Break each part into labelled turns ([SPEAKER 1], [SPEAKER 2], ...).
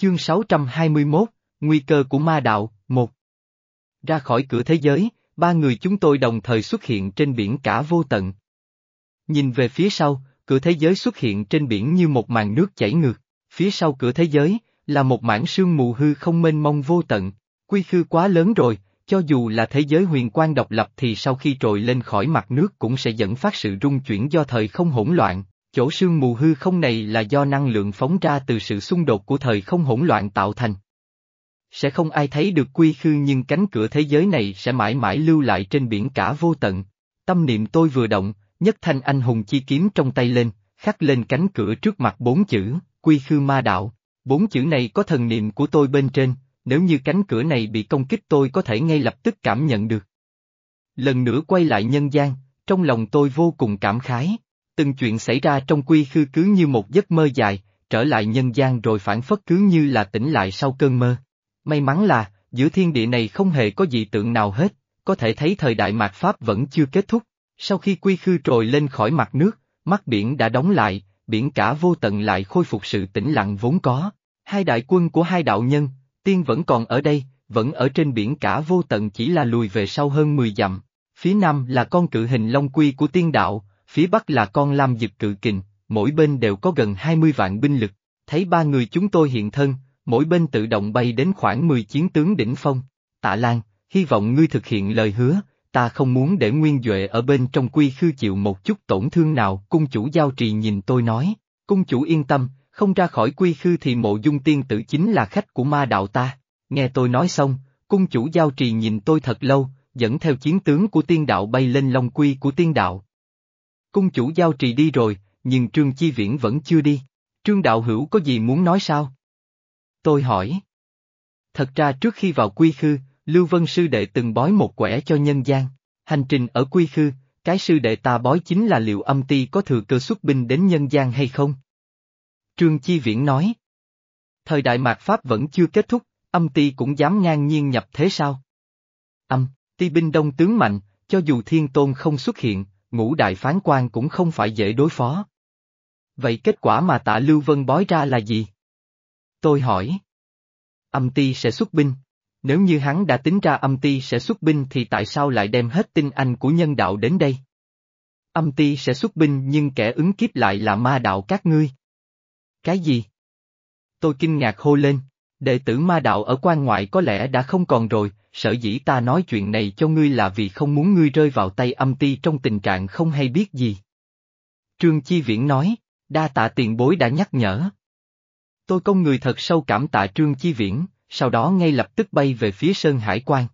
[SPEAKER 1] Chương 621, Nguy cơ của ma đạo, 1 Ra khỏi cửa thế giới, ba người chúng tôi đồng thời xuất hiện trên biển cả vô tận. Nhìn về phía sau, cửa thế giới xuất hiện trên biển như một màn nước chảy ngược, phía sau cửa thế giới, là một mảng sương mù hư không mênh mông vô tận, quy khư quá lớn rồi, cho dù là thế giới huyền quan độc lập thì sau khi trồi lên khỏi mặt nước cũng sẽ dẫn phát sự rung chuyển do thời không hỗn loạn, chỗ sương mù hư không này là do năng lượng phóng ra từ sự xung đột của thời không hỗn loạn tạo thành. Sẽ không ai thấy được quy khư nhưng cánh cửa thế giới này sẽ mãi mãi lưu lại trên biển cả vô tận. Tâm niệm tôi vừa động, nhất thanh anh hùng chi kiếm trong tay lên, khắc lên cánh cửa trước mặt bốn chữ, quy khư ma đạo. Bốn chữ này có thần niệm của tôi bên trên, nếu như cánh cửa này bị công kích tôi có thể ngay lập tức cảm nhận được. Lần nữa quay lại nhân gian, trong lòng tôi vô cùng cảm khái. Từng chuyện xảy ra trong quy khư cứ như một giấc mơ dài, trở lại nhân gian rồi phản phất cứ như là tỉnh lại sau cơn mơ. May mắn là, giữa thiên địa này không hề có dị tượng nào hết, có thể thấy thời đại mạt Pháp vẫn chưa kết thúc. Sau khi quy khư trồi lên khỏi mặt nước, mắt biển đã đóng lại, biển cả vô tận lại khôi phục sự tĩnh lặng vốn có. Hai đại quân của hai đạo nhân, tiên vẫn còn ở đây, vẫn ở trên biển cả vô tận chỉ là lùi về sau hơn 10 dặm. Phía nam là con cự hình long quy của tiên đạo, phía bắc là con lam dực cự kình, mỗi bên đều có gần 20 vạn binh lực. Thấy ba người chúng tôi hiện thân, mỗi bên tự động bay đến khoảng 10 chiến tướng đỉnh phong. Tạ Lan, hy vọng ngươi thực hiện lời hứa, ta không muốn để Nguyên Duệ ở bên trong quy khư chịu một chút tổn thương nào. Cung chủ giao trì nhìn tôi nói, cung chủ yên tâm, không ra khỏi quy khư thì mộ dung tiên tử chính là khách của ma đạo ta. Nghe tôi nói xong, cung chủ giao trì nhìn tôi thật lâu, dẫn theo chiến tướng của tiên đạo bay lên long quy của tiên đạo. Cung chủ giao trì đi rồi, nhưng Trương Chi Viễn vẫn chưa đi. Trương Đạo Hữu có gì muốn nói sao? Tôi hỏi. Thật ra trước khi vào quy khư, Lưu Vân Sư Đệ từng bói một quẻ cho nhân gian. Hành trình ở quy khư, cái sư đệ ta bói chính là liệu âm ti có thừa cơ xuất binh đến nhân gian hay không? Trương Chi Viễn nói. Thời đại mạt Pháp vẫn chưa kết thúc, âm ti cũng dám ngang nhiên nhập thế sao? Âm, ti binh đông tướng mạnh, cho dù thiên tôn không xuất hiện, ngũ đại phán quan cũng không phải dễ đối phó. Vậy kết quả mà tạ Lưu Vân bói ra là gì? Tôi hỏi. Âm ti sẽ xuất binh. Nếu như hắn đã tính ra âm ti sẽ xuất binh thì tại sao lại đem hết tinh anh của nhân đạo đến đây? Âm ti sẽ xuất binh nhưng kẻ ứng kiếp lại là ma đạo các ngươi. Cái gì? Tôi kinh ngạc hô lên, đệ tử ma đạo ở quan ngoại có lẽ đã không còn rồi, sở dĩ ta nói chuyện này cho ngươi là vì không muốn ngươi rơi vào tay âm ti trong tình trạng không hay biết gì. Trương Chi Viễn nói, đa tạ tiền bối đã nhắc nhở. Tôi công người thật sâu cảm tạ Trương Chi Viễn, sau đó ngay lập tức bay về phía Sơn Hải quan.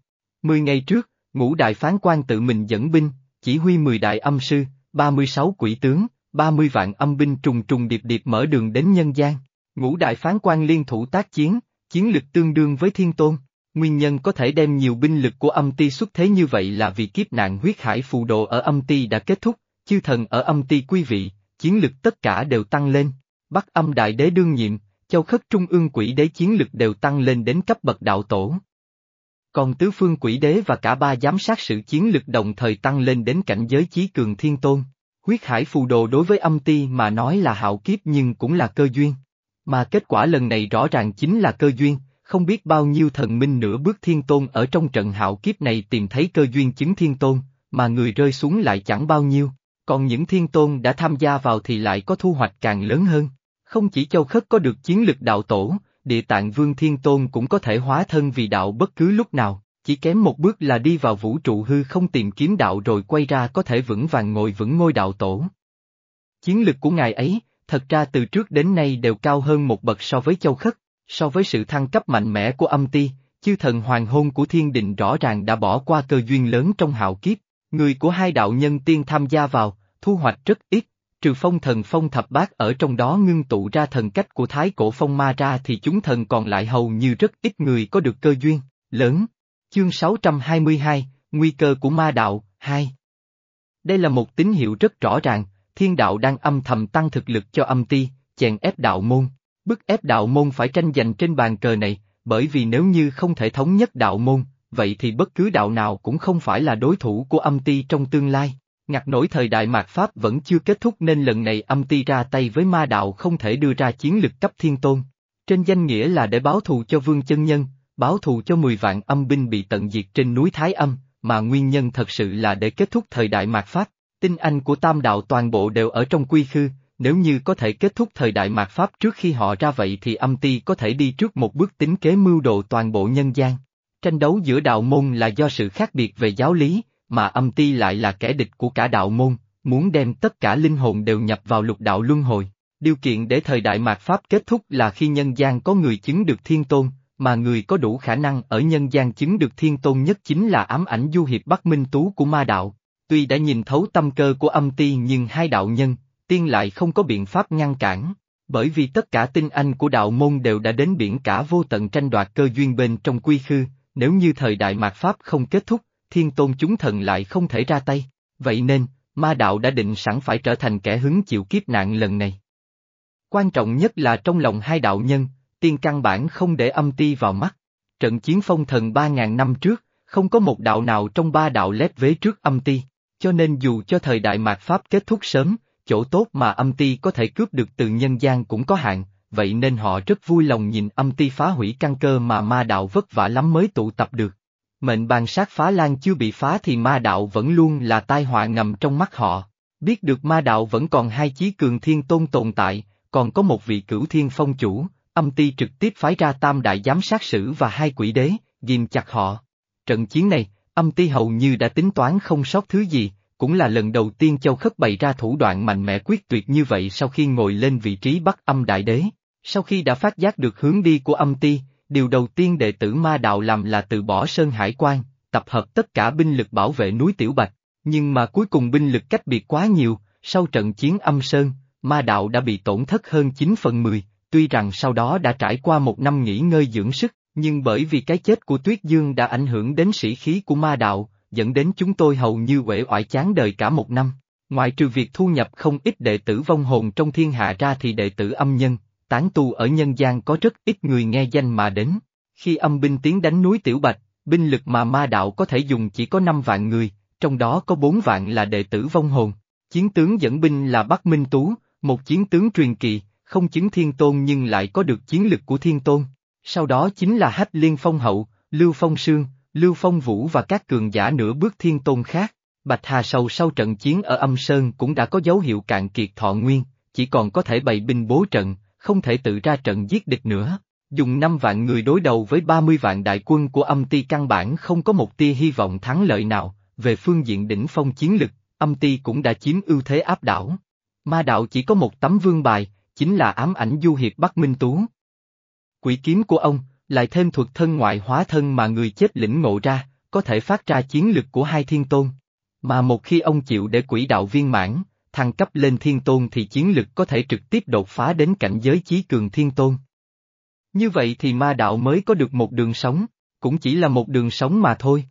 [SPEAKER 1] Mười ngày trước, ngũ đại phán quan tự mình dẫn binh, chỉ huy mười đại âm sư, 36 quỷ tướng, 30 vạn âm binh trùng trùng điệp điệp mở đường đến nhân gian. Ngũ đại phán quan liên thủ tác chiến, chiến lực tương đương với thiên tôn. Nguyên nhân có thể đem nhiều binh lực của âm ti xuất thế như vậy là vì kiếp nạn huyết hải phù đồ ở âm ti đã kết thúc, chư thần ở âm ti quý vị, chiến lực tất cả đều tăng lên. Bắc âm đại đế đương nhiệm, châu khất trung ương quỷ đế chiến lực đều tăng lên đến cấp bậc đạo tổ. Còn tứ phương quỷ đế và cả ba giám sát sự chiến lực đồng thời tăng lên đến cảnh giới chí cường thiên tôn. Huyết hải phù đồ đối với âm ti mà nói là hạo kiếp nhưng cũng là cơ duyên. Mà kết quả lần này rõ ràng chính là cơ duyên, không biết bao nhiêu thần minh nửa bước thiên tôn ở trong trận hạo kiếp này tìm thấy cơ duyên chứng thiên tôn, mà người rơi xuống lại chẳng bao nhiêu, còn những thiên tôn đã tham gia vào thì lại có thu hoạch càng lớn hơn. Không chỉ châu khất có được chiến lực đạo tổ, địa tạng vương thiên tôn cũng có thể hóa thân vì đạo bất cứ lúc nào, chỉ kém một bước là đi vào vũ trụ hư không tìm kiếm đạo rồi quay ra có thể vững vàng ngồi vững ngôi đạo tổ. Chiến lực của ngài ấy, thật ra từ trước đến nay đều cao hơn một bậc so với châu khất, so với sự thăng cấp mạnh mẽ của âm ti, chư thần hoàng hôn của thiên định rõ ràng đã bỏ qua cơ duyên lớn trong hạo kiếp, người của hai đạo nhân tiên tham gia vào, thu hoạch rất ít, trừ phong thần phong thập bát ở trong đó ngưng tụ ra thần cách của thái cổ phong ma ra thì chúng thần còn lại hầu như rất ít người có được cơ duyên, lớn. Chương 622, Nguy cơ của ma đạo, 2 Đây là một tín hiệu rất rõ ràng, thiên đạo đang âm thầm tăng thực lực cho âm ti, chèn ép đạo môn. Bức ép đạo môn phải tranh giành trên bàn cờ này, bởi vì nếu như không thể thống nhất đạo môn, vậy thì bất cứ đạo nào cũng không phải là đối thủ của âm ti trong tương lai. Ngặt nổi thời đại mạt Pháp vẫn chưa kết thúc nên lần này âm ti ra tay với ma đạo không thể đưa ra chiến lực cấp thiên tôn. Trên danh nghĩa là để báo thù cho Vương Chân Nhân, báo thù cho 10 vạn âm binh bị tận diệt trên núi Thái Âm, mà nguyên nhân thật sự là để kết thúc thời đại mạt Pháp. Tinh anh của tam đạo toàn bộ đều ở trong quy khư, nếu như có thể kết thúc thời đại mạt Pháp trước khi họ ra vậy thì âm ti có thể đi trước một bước tính kế mưu đồ toàn bộ nhân gian. Tranh đấu giữa đạo môn là do sự khác biệt về giáo lý, mà âm ti lại là kẻ địch của cả đạo môn, muốn đem tất cả linh hồn đều nhập vào lục đạo luân hồi. Điều kiện để thời đại mạt Pháp kết thúc là khi nhân gian có người chứng được thiên tôn, mà người có đủ khả năng ở nhân gian chứng được thiên tôn nhất chính là ám ảnh du hiệp Bắc Minh Tú của ma đạo. Tuy đã nhìn thấu tâm cơ của âm ti nhưng hai đạo nhân, tiên lại không có biện pháp ngăn cản, bởi vì tất cả tinh anh của đạo môn đều đã đến biển cả vô tận tranh đoạt cơ duyên bên trong quy khư, nếu như thời đại mạt Pháp không kết thúc, thiên tôn chúng thần lại không thể ra tay, vậy nên, ma đạo đã định sẵn phải trở thành kẻ hứng chịu kiếp nạn lần này. Quan trọng nhất là trong lòng hai đạo nhân, tiên căn bản không để âm ti vào mắt. Trận chiến phong thần ba ngàn năm trước, không có một đạo nào trong ba đạo lép vế trước âm ti, cho nên dù cho thời đại mạt Pháp kết thúc sớm, chỗ tốt mà âm ti có thể cướp được từ nhân gian cũng có hạn, vậy nên họ rất vui lòng nhìn âm ti phá hủy căn cơ mà ma đạo vất vả lắm mới tụ tập được. Mệnh bàn sát phá lan chưa bị phá thì ma đạo vẫn luôn là tai họa ngầm trong mắt họ. Biết được ma đạo vẫn còn hai chí cường thiên tôn tồn tại, còn có một vị cửu thiên phong chủ, âm ti trực tiếp phái ra tam đại giám sát sử và hai quỷ đế, ghim chặt họ. Trận chiến này, âm ti hầu như đã tính toán không sót thứ gì, cũng là lần đầu tiên Châu Khất bày ra thủ đoạn mạnh mẽ quyết tuyệt như vậy sau khi ngồi lên vị trí Bắc âm đại đế. Sau khi đã phát giác được hướng đi của âm ti, điều đầu tiên đệ tử ma đạo làm là từ bỏ Sơn Hải quan, tập hợp tất cả binh lực bảo vệ núi Tiểu Bạch, nhưng mà cuối cùng binh lực cách biệt quá nhiều, sau trận chiến âm Sơn, ma đạo đã bị tổn thất hơn 9 phần 10, tuy rằng sau đó đã trải qua một năm nghỉ ngơi dưỡng sức, nhưng bởi vì cái chết của Tuyết Dương đã ảnh hưởng đến sĩ khí của ma đạo, dẫn đến chúng tôi hầu như uể oải chán đời cả một năm. Ngoài trừ việc thu nhập không ít đệ tử vong hồn trong thiên hạ ra thì đệ tử âm nhân, tán tu ở nhân gian có rất ít người nghe danh mà đến. Khi âm binh tiến đánh núi Tiểu Bạch, binh lực mà ma đạo có thể dùng chỉ có 5 vạn người, trong đó có 4 vạn là đệ tử vong hồn. Chiến tướng dẫn binh là Bắc Minh Tú, một chiến tướng truyền kỳ, không chứng thiên tôn nhưng lại có được chiến lực của thiên tôn. Sau đó chính là Hách Liên Phong Hậu, Lưu Phong Sương, Lưu Phong Vũ và các cường giả nửa bước thiên tôn khác. Bạch Hà Sầu sau trận chiến ở âm Sơn cũng đã có dấu hiệu cạn kiệt thọ nguyên, chỉ còn có thể bày binh bố trận, không thể tự ra trận giết địch nữa. Dùng 5 vạn người đối đầu với 30 vạn đại quân của âm ti căn bản không có một tia hy vọng thắng lợi nào, về phương diện đỉnh phong chiến lực, âm ti cũng đã chiếm ưu thế áp đảo. Ma đạo chỉ có một tấm vương bài, chính là ám ảnh du hiệp Bắc Minh Tú. Quỷ kiếm của ông, lại thêm thuật thân ngoại hóa thân mà người chết lĩnh ngộ ra, có thể phát ra chiến lực của hai thiên tôn. Mà một khi ông chịu để quỷ đạo viên mãn, thăng cấp lên thiên tôn thì chiến lực có thể trực tiếp đột phá đến cảnh giới chí cường thiên tôn. Như vậy thì ma đạo mới có được một đường sống, cũng chỉ là một đường sống mà thôi.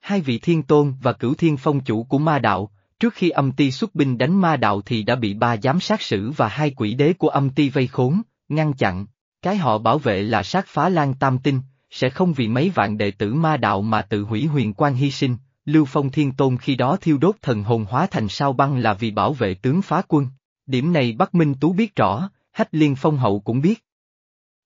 [SPEAKER 1] Hai vị thiên tôn và cửu thiên phong chủ của ma đạo, trước khi âm ti xuất binh đánh ma đạo thì đã bị ba giám sát sử và hai quỷ đế của âm ti vây khốn, ngăn chặn. Cái họ bảo vệ là sát phá lan tam tinh, sẽ không vì mấy vạn đệ tử ma đạo mà tự hủy huyền quan hy sinh, Lưu Phong Thiên Tôn khi đó thiêu đốt thần hồn hóa thành sao băng là vì bảo vệ tướng phá quân. Điểm này Bắc Minh Tú biết rõ, Hách Liên Phong Hậu cũng biết.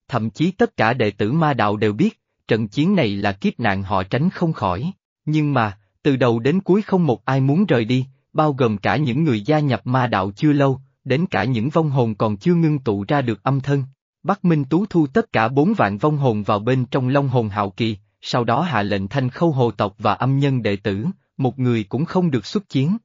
[SPEAKER 1] Thậm chí tất cả đệ tử ma đạo đều biết, trận chiến này là kiếp nạn họ tránh không khỏi. Nhưng mà, từ đầu đến cuối không một ai muốn rời đi, bao gồm cả những người gia nhập ma đạo chưa lâu, đến cả những vong hồn còn chưa ngưng tụ ra được âm thân. Bắc Minh Tú thu tất cả bốn vạn vong hồn vào bên trong Long Hồn Hạo Kỳ, sau đó hạ lệnh thanh khâu hồ tộc và âm nhân đệ tử, một người cũng không được xuất chiến.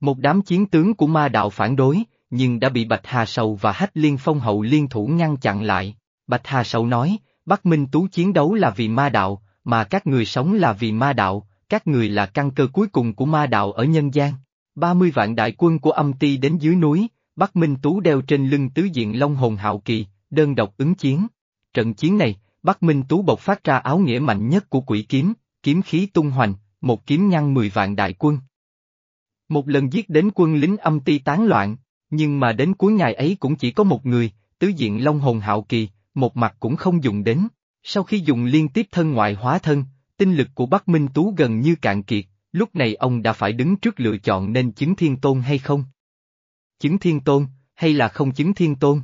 [SPEAKER 1] Một đám chiến tướng của ma đạo phản đối, nhưng đã bị Bạch Hà Sầu và Hách Liên Phong Hậu liên thủ ngăn chặn lại. Bạch Hà Sầu nói, Bắc Minh Tú chiến đấu là vì ma đạo, mà các người sống là vì ma đạo, các người là căn cơ cuối cùng của ma đạo ở nhân gian. 30 vạn đại quân của âm ti đến dưới núi, Bắc Minh Tú đeo trên lưng tứ diện Long Hồn Hạo Kỳ, đơn độc ứng chiến. Trận chiến này, Bắc Minh Tú bộc phát ra áo nghĩa mạnh nhất của quỷ kiếm, kiếm khí tung hoành, một kiếm ngăn 10 vạn đại quân. Một lần giết đến quân lính âm ti tán loạn, nhưng mà đến cuối ngày ấy cũng chỉ có một người, tứ diện Long Hồn Hạo Kỳ, một mặt cũng không dùng đến. Sau khi dùng liên tiếp thân ngoại hóa thân, tinh lực của Bắc Minh Tú gần như cạn kiệt, lúc này ông đã phải đứng trước lựa chọn nên chứng thiên tôn hay không. Chứng thiên tôn, hay là không chứng thiên tôn?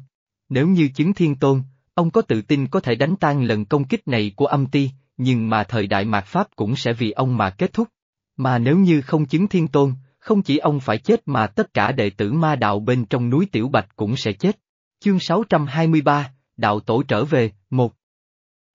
[SPEAKER 1] Nếu như chứng thiên tôn, ông có tự tin có thể đánh tan lần công kích này của âm ti, nhưng mà thời đại mạt Pháp cũng sẽ vì ông mà kết thúc. Mà nếu như không chứng thiên tôn, không chỉ ông phải chết mà tất cả đệ tử ma đạo bên trong núi Tiểu Bạch cũng sẽ chết. Chương 623, Đạo Tổ trở về, một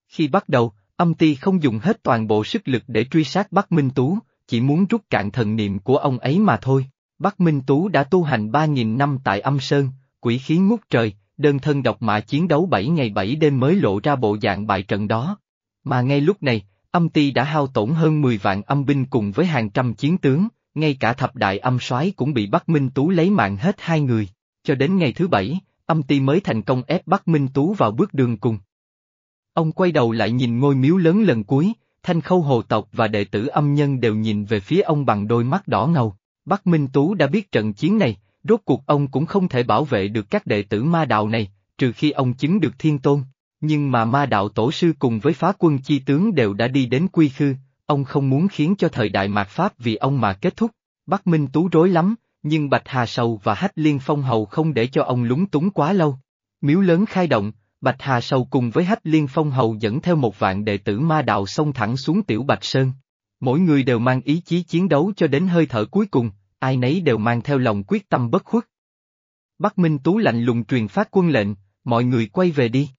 [SPEAKER 1] Khi bắt đầu, âm ti không dùng hết toàn bộ sức lực để truy sát Bắc Minh Tú, chỉ muốn rút cạn thần niệm của ông ấy mà thôi. Bắc Minh Tú đã tu hành 3.000 năm tại âm sơn, quỷ khí ngút trời, đơn thân độc mã chiến đấu 7 ngày 7 đêm mới lộ ra bộ dạng bại trận đó. Mà ngay lúc này, âm ti đã hao tổn hơn 10 vạn âm binh cùng với hàng trăm chiến tướng, ngay cả thập đại âm soái cũng bị Bắc Minh Tú lấy mạng hết hai người. Cho đến ngày thứ bảy, âm ti mới thành công ép Bắc Minh Tú vào bước đường cùng. Ông quay đầu lại nhìn ngôi miếu lớn lần cuối, thanh khâu hồ tộc và đệ tử âm nhân đều nhìn về phía ông bằng đôi mắt đỏ ngầu. Bắc Minh Tú đã biết trận chiến này, rốt cuộc ông cũng không thể bảo vệ được các đệ tử ma đạo này, trừ khi ông chứng được thiên tôn. Nhưng mà ma đạo tổ sư cùng với phá quân chi tướng đều đã đi đến quy khư, ông không muốn khiến cho thời đại mạt Pháp vì ông mà kết thúc. Bắc Minh Tú rối lắm, nhưng Bạch Hà Sầu và Hách Liên Phong Hầu không để cho ông lúng túng quá lâu. Miếu lớn khai động, Bạch Hà Sầu cùng với Hách Liên Phong Hầu dẫn theo một vạn đệ tử ma đạo xông thẳng xuống Tiểu Bạch Sơn. Mỗi người đều mang ý chí chiến đấu cho đến hơi thở cuối cùng, ai nấy đều mang theo lòng quyết tâm bất khuất. Bắc Minh Tú lạnh lùng truyền phát quân lệnh, mọi người quay về đi.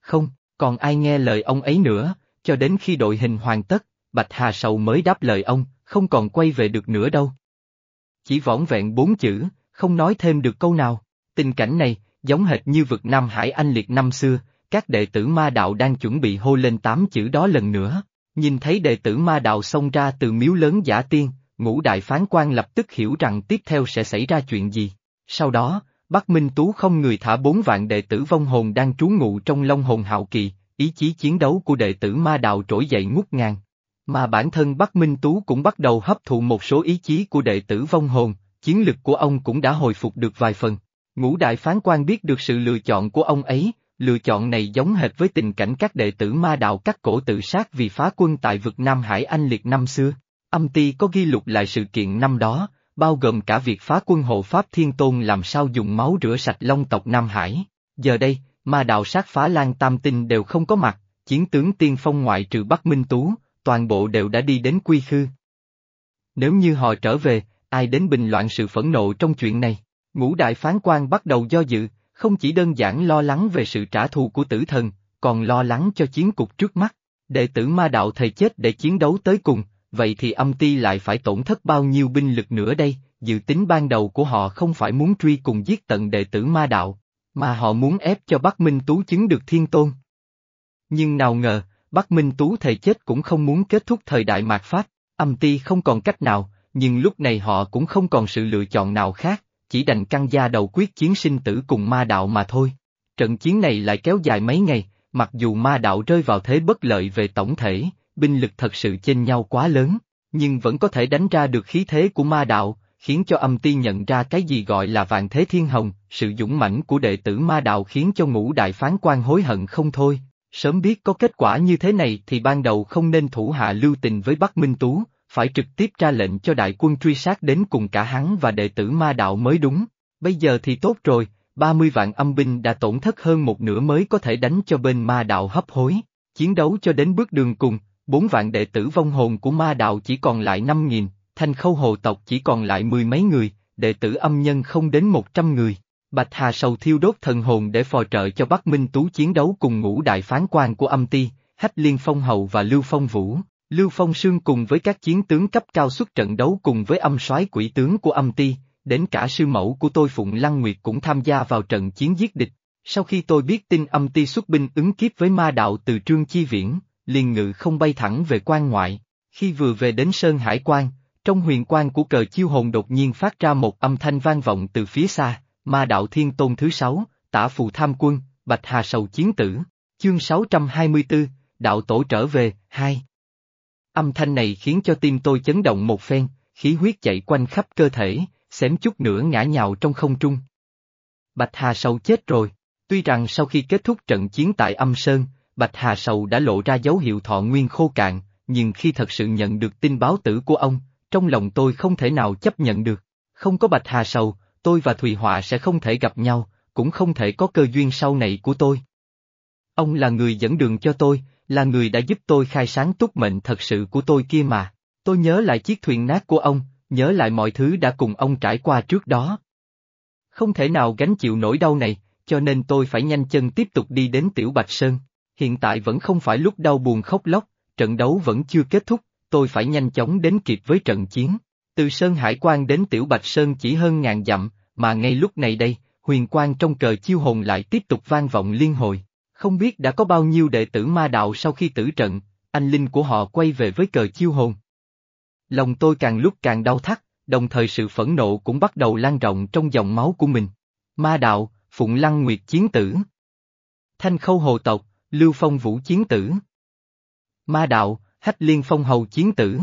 [SPEAKER 1] Không, còn ai nghe lời ông ấy nữa, cho đến khi đội hình hoàn tất, Bạch Hà Sầu mới đáp lời ông, không còn quay về được nữa đâu. Chỉ võn vẹn bốn chữ, không nói thêm được câu nào. Tình cảnh này, giống hệt như vực Nam Hải Anh Liệt năm xưa, các đệ tử ma đạo đang chuẩn bị hô lên tám chữ đó lần nữa. Nhìn thấy đệ tử ma đạo xông ra từ miếu lớn giả tiên, ngũ đại phán quan lập tức hiểu rằng tiếp theo sẽ xảy ra chuyện gì. Sau đó, Bắc Minh Tú không người thả bốn vạn đệ tử vong hồn đang trú ngụ trong Long Hồn Hạo Kỳ, ý chí chiến đấu của đệ tử ma đạo trỗi dậy ngút ngàn. Mà bản thân Bắc Minh Tú cũng bắt đầu hấp thụ một số ý chí của đệ tử vong hồn, chiến lực của ông cũng đã hồi phục được vài phần. Ngũ đại phán quan biết được sự lựa chọn của ông ấy, lựa chọn này giống hệt với tình cảnh các đệ tử ma đạo cắt cổ tự sát vì phá quân tại vực Nam Hải Anh Liệt năm xưa. Âm ti có ghi lục lại sự kiện năm đó, bao gồm cả việc phá quân hộ Pháp Thiên Tôn làm sao dùng máu rửa sạch long tộc Nam Hải. Giờ đây, ma đạo sát phá lan tam tinh đều không có mặt, chiến tướng tiên phong ngoại trừ Bắc Minh Tú, toàn bộ đều đã đi đến quy khư. Nếu như họ trở về, ai đến bình loạn sự phẫn nộ trong chuyện này? Ngũ đại phán quan bắt đầu do dự, không chỉ đơn giản lo lắng về sự trả thù của tử thần, còn lo lắng cho chiến cục trước mắt. Đệ tử ma đạo thầy chết để chiến đấu tới cùng, vậy thì âm ti lại phải tổn thất bao nhiêu binh lực nữa đây, dự tính ban đầu của họ không phải muốn truy cùng giết tận đệ tử ma đạo, mà họ muốn ép cho Bắc Minh Tú chứng được thiên tôn. Nhưng nào ngờ, Bắc Minh Tú thầy chết cũng không muốn kết thúc thời đại mạt Pháp, âm ti không còn cách nào, nhưng lúc này họ cũng không còn sự lựa chọn nào khác, chỉ đành căng da đầu quyết chiến sinh tử cùng ma đạo mà thôi. Trận chiến này lại kéo dài mấy ngày, mặc dù ma đạo rơi vào thế bất lợi về tổng thể, binh lực thật sự chênh nhau quá lớn, nhưng vẫn có thể đánh ra được khí thế của ma đạo, khiến cho âm ti nhận ra cái gì gọi là vạn thế thiên hồng, sự dũng mãnh của đệ tử ma đạo khiến cho ngũ đại phán quan hối hận không thôi. Sớm biết có kết quả như thế này thì ban đầu không nên thủ hạ lưu tình với Bắc Minh Tú, phải trực tiếp ra lệnh cho đại quân truy sát đến cùng cả hắn và đệ tử ma đạo mới đúng. Bây giờ thì tốt rồi, 30 vạn âm binh đã tổn thất hơn một nửa mới có thể đánh cho bên ma đạo hấp hối. Chiến đấu cho đến bước đường cùng, bốn vạn đệ tử vong hồn của ma đạo chỉ còn lại năm nghìn, thanh khâu hồ tộc chỉ còn lại mười mấy người, đệ tử âm nhân không đến một trăm người. Bạch Hà sầu thiêu đốt thần hồn để phò trợ cho Bắc Minh Tú chiến đấu cùng ngũ đại phán quan của âm ti, Hách Liên Phong Hầu và Lưu Phong Vũ. Lưu Phong Sương cùng với các chiến tướng cấp cao xuất trận đấu cùng với âm soái quỷ tướng của âm ti, đến cả sư mẫu của tôi Phụng Lăng Nguyệt cũng tham gia vào trận chiến giết địch. Sau khi tôi biết tin âm ti xuất binh ứng kiếp với ma đạo từ Trương Chi Viễn, liền ngự không bay thẳng về quan ngoại. Khi vừa về đến Sơn Hải Quan, trong huyền quan của cờ chiêu hồn đột nhiên phát ra một âm thanh vang vọng từ phía xa, ma đạo thiên tôn thứ sáu, tả phù tham quân, bạch hà sầu chiến tử, chương 624, đạo tổ trở về, hai. Âm thanh này khiến cho tim tôi chấn động một phen, khí huyết chạy quanh khắp cơ thể, xém chút nữa ngã nhào trong không trung. Bạch Hà Sầu chết rồi, tuy rằng sau khi kết thúc trận chiến tại âm Sơn, Bạch Hà Sầu đã lộ ra dấu hiệu thọ nguyên khô cạn, nhưng khi thật sự nhận được tin báo tử của ông, trong lòng tôi không thể nào chấp nhận được. Không có Bạch Hà Sầu, tôi và Thùy Họa sẽ không thể gặp nhau, cũng không thể có cơ duyên sau này của tôi. Ông là người dẫn đường cho tôi, là người đã giúp tôi khai sáng túc mệnh thật sự của tôi kia mà. Tôi nhớ lại chiếc thuyền nát của ông, nhớ lại mọi thứ đã cùng ông trải qua trước đó. Không thể nào gánh chịu nỗi đau này, cho nên tôi phải nhanh chân tiếp tục đi đến Tiểu Bạch Sơn. Hiện tại vẫn không phải lúc đau buồn khóc lóc, trận đấu vẫn chưa kết thúc, tôi phải nhanh chóng đến kịp với trận chiến. Từ Sơn Hải Quan đến Tiểu Bạch Sơn chỉ hơn ngàn dặm, mà ngay lúc này đây, huyền quang trong cờ chiêu hồn lại tiếp tục vang vọng liên hồi. Không biết đã có bao nhiêu đệ tử ma đạo sau khi tử trận, anh linh của họ quay về với cờ chiêu hồn. Lòng tôi càng lúc càng đau thắt, đồng thời sự phẫn nộ cũng bắt đầu lan rộng trong dòng máu của mình. Ma đạo, Phụng Lăng Nguyệt Chiến Tử Thanh Khâu Hồ Tộc, Lưu Phong Vũ Chiến Tử Ma Đạo, Hách Liên Phong Hầu Chiến Tử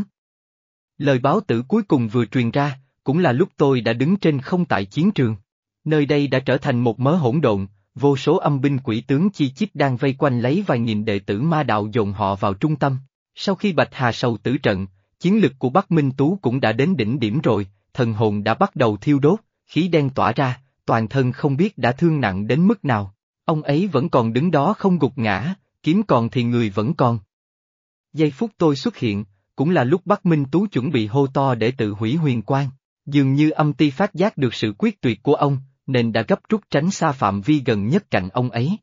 [SPEAKER 1] Lời báo tử cuối cùng vừa truyền ra, cũng là lúc tôi đã đứng trên không tại chiến trường. Nơi đây đã trở thành một mớ hỗn độn, vô số âm binh quỷ tướng chi chít đang vây quanh lấy vài nghìn đệ tử ma đạo dồn họ vào trung tâm. Sau khi Bạch Hà Sầu tử trận, chiến lực của Bắc Minh Tú cũng đã đến đỉnh điểm rồi, thần hồn đã bắt đầu thiêu đốt, khí đen tỏa ra, toàn thân không biết đã thương nặng đến mức nào. Ông ấy vẫn còn đứng đó không gục ngã, kiếm còn thì người vẫn còn. Giây phút tôi xuất hiện, cũng là lúc Bắc Minh Tú chuẩn bị hô to để tự hủy huyền quang. Dường như âm ti phát giác được sự quyết tuyệt của ông, nên đã gấp rút tránh xa phạm vi gần nhất cạnh ông ấy.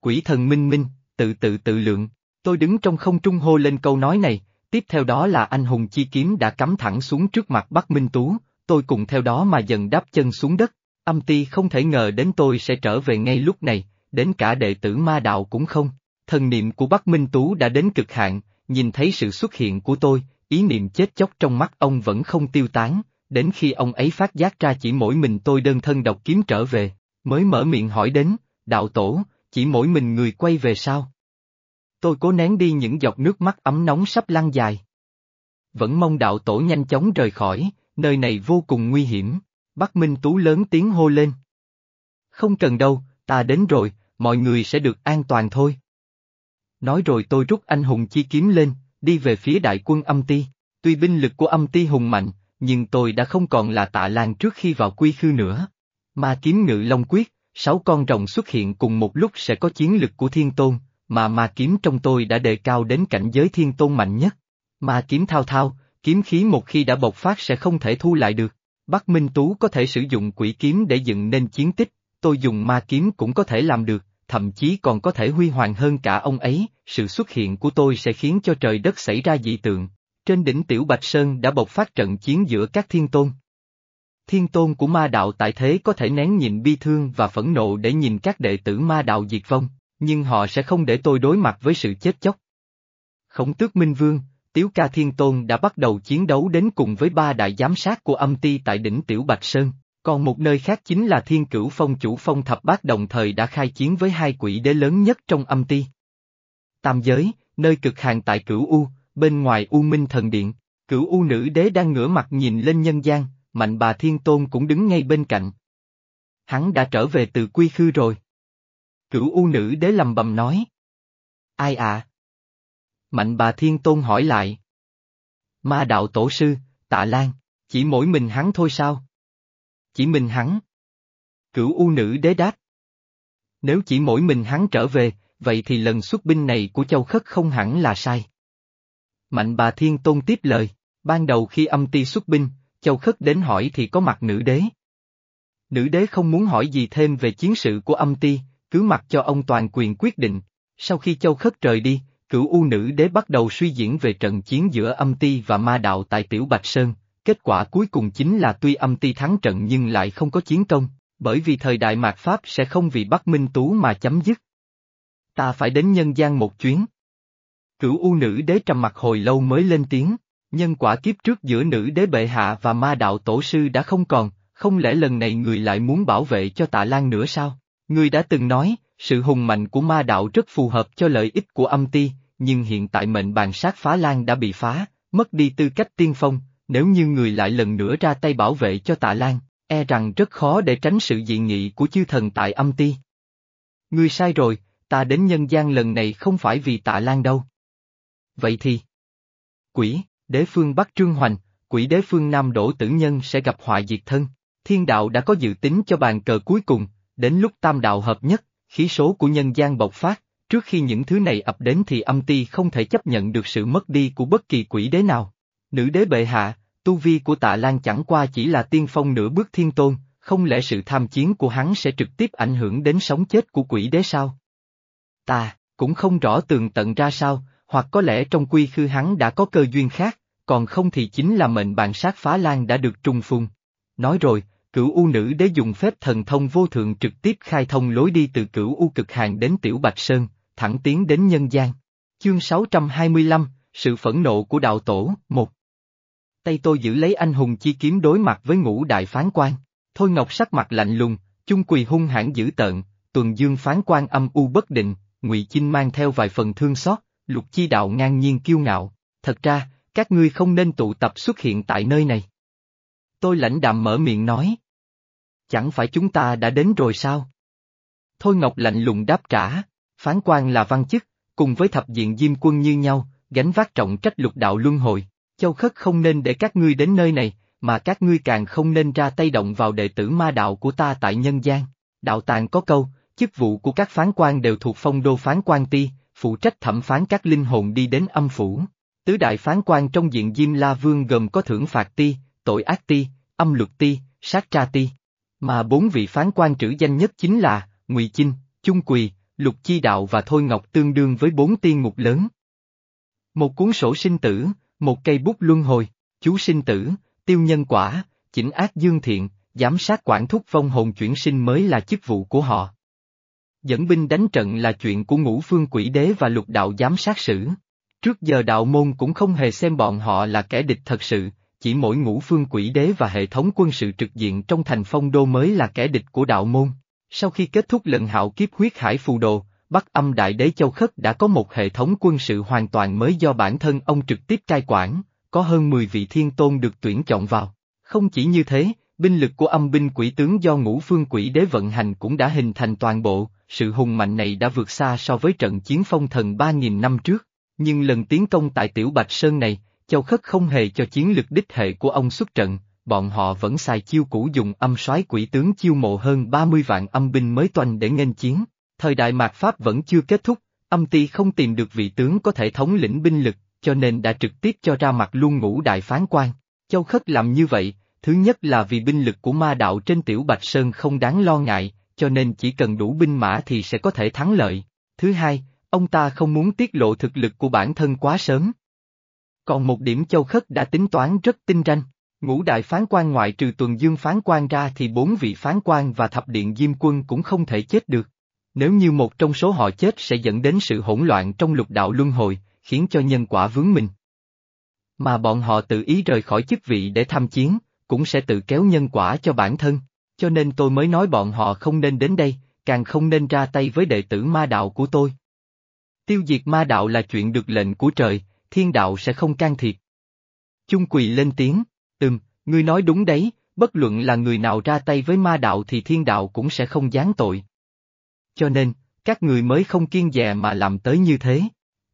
[SPEAKER 1] Quỷ thần minh minh, tự tự tự lượng, tôi đứng trong không trung hô lên câu nói này, tiếp theo đó là anh hùng chi kiếm đã cắm thẳng xuống trước mặt Bắc Minh Tú, tôi cùng theo đó mà dần đáp chân xuống đất, âm ti không thể ngờ đến tôi sẽ trở về ngay lúc này, đến cả đệ tử ma đạo cũng không, thần niệm của Bắc Minh Tú đã đến cực hạn, nhìn thấy sự xuất hiện của tôi, ý niệm chết chóc trong mắt ông vẫn không tiêu tán, đến khi ông ấy phát giác ra chỉ mỗi mình tôi đơn thân độc kiếm trở về, mới mở miệng hỏi đến, đạo tổ, chỉ mỗi mình người quay về sao? Tôi cố nén đi những giọt nước mắt ấm nóng sắp lăn dài. Vẫn mong đạo tổ nhanh chóng rời khỏi, nơi này vô cùng nguy hiểm, Bắc Minh Tú lớn tiếng hô lên. Không cần đâu, ta đến rồi, mọi người sẽ được an toàn thôi. Nói rồi tôi rút anh hùng chi kiếm lên, đi về phía đại quân âm ti. Tuy binh lực của âm ti hùng mạnh, nhưng tôi đã không còn là tạ lan trước khi vào quy khư nữa. Ma kiếm ngự long quyết, sáu con rồng xuất hiện cùng một lúc sẽ có chiến lực của thiên tôn, mà ma kiếm trong tôi đã đề cao đến cảnh giới thiên tôn mạnh nhất. Ma kiếm thao thao, kiếm khí một khi đã bộc phát sẽ không thể thu lại được. Bắc Minh Tú có thể sử dụng quỷ kiếm để dựng nên chiến tích, tôi dùng ma kiếm cũng có thể làm được, thậm chí còn có thể huy hoàng hơn cả ông ấy, sự xuất hiện của tôi sẽ khiến cho trời đất xảy ra dị tượng. Trên đỉnh Tiểu Bạch Sơn đã bộc phát trận chiến giữa các thiên tôn. Thiên tôn của ma đạo tại thế có thể nén nhịn bi thương và phẫn nộ để nhìn các đệ tử ma đạo diệt vong, nhưng họ sẽ không để tôi đối mặt với sự chết chóc. Khổng tước Minh Vương, Tiếu Ca Thiên Tôn đã bắt đầu chiến đấu đến cùng với ba đại giám sát của âm ti tại đỉnh Tiểu Bạch Sơn, còn một nơi khác chính là Thiên Cửu Phong chủ phong thập bát đồng thời đã khai chiến với hai quỷ đế lớn nhất trong âm ti. Tam giới, nơi cực hàng tại Cửu U, bên ngoài U Minh Thần Điện, Cửu U nữ đế đang ngửa mặt nhìn lên nhân gian, mạnh bà Thiên Tôn cũng đứng ngay bên cạnh. Hắn đã trở về từ quy khư rồi. Cửu U nữ đế lầm bầm nói. Ai à? Mạnh bà Thiên Tôn hỏi lại. Ma đạo tổ sư, tạ Lan, chỉ mỗi mình hắn thôi sao? Chỉ mình hắn. Cửu U nữ đế đáp. Nếu chỉ mỗi mình hắn trở về, vậy thì lần xuất binh này của Châu Khất không hẳn là sai. Mạnh bà Thiên Tôn tiếp lời, ban đầu khi âm ti xuất binh, Châu Khất đến hỏi thì có mặt nữ đế. Nữ đế không muốn hỏi gì thêm về chiến sự của âm ti, cứ mặc cho ông toàn quyền quyết định. Sau khi Châu Khất rời đi, cửu U nữ đế bắt đầu suy diễn về trận chiến giữa âm ti và ma đạo tại Tiểu Bạch Sơn. Kết quả cuối cùng chính là tuy âm ti thắng trận nhưng lại không có chiến công, bởi vì thời đại mạt Pháp sẽ không vì Bắc Minh Tú mà chấm dứt. Ta phải đến nhân gian một chuyến. Cửu U nữ đế trầm mặt hồi lâu mới lên tiếng, nhân quả kiếp trước giữa nữ đế bệ hạ và ma đạo tổ sư đã không còn, không lẽ lần này người lại muốn bảo vệ cho tạ Lan nữa sao? Người đã từng nói, sự hùng mạnh của ma đạo rất phù hợp cho lợi ích của âm ti, nhưng hiện tại mệnh bàn sát phá lan đã bị phá, mất đi tư cách tiên phong, nếu như người lại lần nữa ra tay bảo vệ cho tạ Lan, e rằng rất khó để tránh sự dị nghị của chư thần tại âm ti. Ngươi sai rồi, ta đến nhân gian lần này không phải vì tạ Lan đâu. Vậy thì... Quỷ, đế phương Bắc Trương Hoành, quỷ đế phương Nam Đỗ Tử Nhân sẽ gặp họa diệt thân. Thiên đạo đã có dự tính cho bàn cờ cuối cùng, đến lúc tam đạo hợp nhất, khí số của nhân gian bộc phát, Trước khi những thứ này ập đến thì âm ti không thể chấp nhận được sự mất đi của bất kỳ quỷ đế nào. Nữ đế bệ hạ, tu vi của tạ Lan chẳng qua chỉ là tiên phong nửa bước thiên tôn, không lẽ sự tham chiến của hắn sẽ trực tiếp ảnh hưởng đến sống chết của quỷ đế sao? Ta, cũng không rõ tường tận ra sao, hoặc có lẽ trong quy khư hắn đã có cơ duyên khác, còn không thì chính là mệnh bản sát phá lan đã được trùng phùng. Nói rồi, cửu u nữ đế dùng phép thần thông vô thượng trực tiếp khai thông lối đi từ cửu u cực hàng đến tiểu bạch sơn, thẳng tiến đến nhân gian. Chương 625, Sự phẫn nộ của đạo tổ, một Tay tôi giữ lấy anh hùng chi kiếm đối mặt với ngũ đại phán quan. Thôi Ngọc sắc mặt lạnh lùng, chung quỳ hung hãn dữ tợn, tuần dương phán quan âm u bất định, ngụy Chinh mang theo vài phần thương xót, lục chi đạo ngang nhiên kiêu ngạo. Thật ra, các ngươi không nên tụ tập xuất hiện tại nơi này. Tôi lãnh đạm mở miệng nói. Chẳng phải chúng ta đã đến rồi sao? Thôi Ngọc lạnh lùng đáp trả, phán quan là văn chức, cùng với thập diện diêm quân như nhau, gánh vác trọng trách lục đạo luân hồi, châu khất không nên để các ngươi đến nơi này, mà các ngươi càng không nên ra tay động vào đệ tử ma đạo của ta tại nhân gian. Đạo tàng có câu, chức vụ của các phán quan đều thuộc phong đô phán quan ti, phụ trách thẩm phán các linh hồn đi đến âm phủ. Tứ đại phán quan trong diện Diêm La Vương gồm có thưởng phạt ti, tội ác ti, âm luật ti, sát tra ti. Mà bốn vị phán quan trữ danh nhất chính là, Ngụy Chinh, Chung Quỳ, Lục Chi Đạo và Thôi Ngọc tương đương với bốn tiên ngục lớn. Một cuốn sổ sinh tử, một cây bút luân hồi, chú sinh tử, tiêu nhân quả, chỉnh ác dương thiện, giám sát quản thúc vong hồn chuyển sinh mới là chức vụ của họ. Dẫn binh đánh trận là chuyện của ngũ phương quỷ đế và lục đạo giám sát sử. Trước giờ đạo môn cũng không hề xem bọn họ là kẻ địch thật sự, chỉ mỗi ngũ phương quỷ đế và hệ thống quân sự trực diện trong thành phong đô mới là kẻ địch của đạo môn. Sau khi kết thúc lần hạo kiếp huyết hải phù đồ, Bắc âm đại đế Châu Khất đã có một hệ thống quân sự hoàn toàn mới do bản thân ông trực tiếp cai quản, có hơn 10 vị thiên tôn được tuyển chọn vào. Không chỉ như thế, binh lực của âm binh quỷ tướng do ngũ phương quỷ đế vận hành cũng đã hình thành toàn bộ, sự hùng mạnh này đã vượt xa so với trận chiến phong thần 3.000 năm trước. Nhưng lần tiến công tại Tiểu Bạch Sơn này, Châu Khất không hề cho chiến lực đích hệ của ông xuất trận, bọn họ vẫn xài chiêu cũ dùng âm soái quỷ tướng chiêu mộ hơn 30 vạn âm binh mới toanh để nghênh chiến. Thời đại mạt Pháp vẫn chưa kết thúc, âm ty không tìm được vị tướng có thể thống lĩnh binh lực, cho nên đã trực tiếp cho ra mặt luôn ngũ đại phán quan. Châu Khất làm như vậy, thứ nhất là vì binh lực của ma đạo trên Tiểu Bạch Sơn không đáng lo ngại, cho nên chỉ cần đủ binh mã thì sẽ có thể thắng lợi. Thứ hai, ông ta không muốn tiết lộ thực lực của bản thân quá sớm. Còn một điểm Châu Khất đã tính toán rất tinh ranh. Ngũ đại phán quan ngoại trừ tuần dương phán quan ra thì bốn vị phán quan và thập điện diêm quân cũng không thể chết được. Nếu như một trong số họ chết sẽ dẫn đến sự hỗn loạn trong lục đạo luân hồi, khiến cho nhân quả vướng mình. Mà bọn họ tự ý rời khỏi chức vị để tham chiến, cũng sẽ tự kéo nhân quả cho bản thân, cho nên tôi mới nói bọn họ không nên đến đây, càng không nên ra tay với đệ tử ma đạo của tôi. Tiêu diệt ma đạo là chuyện được lệnh của trời, thiên đạo sẽ không can thiệp. Chung quỳ lên tiếng, ngươi nói đúng đấy, bất luận là người nào ra tay với ma đạo thì thiên đạo cũng sẽ không giáng tội. Cho nên, các người mới không kiên dè mà làm tới như thế.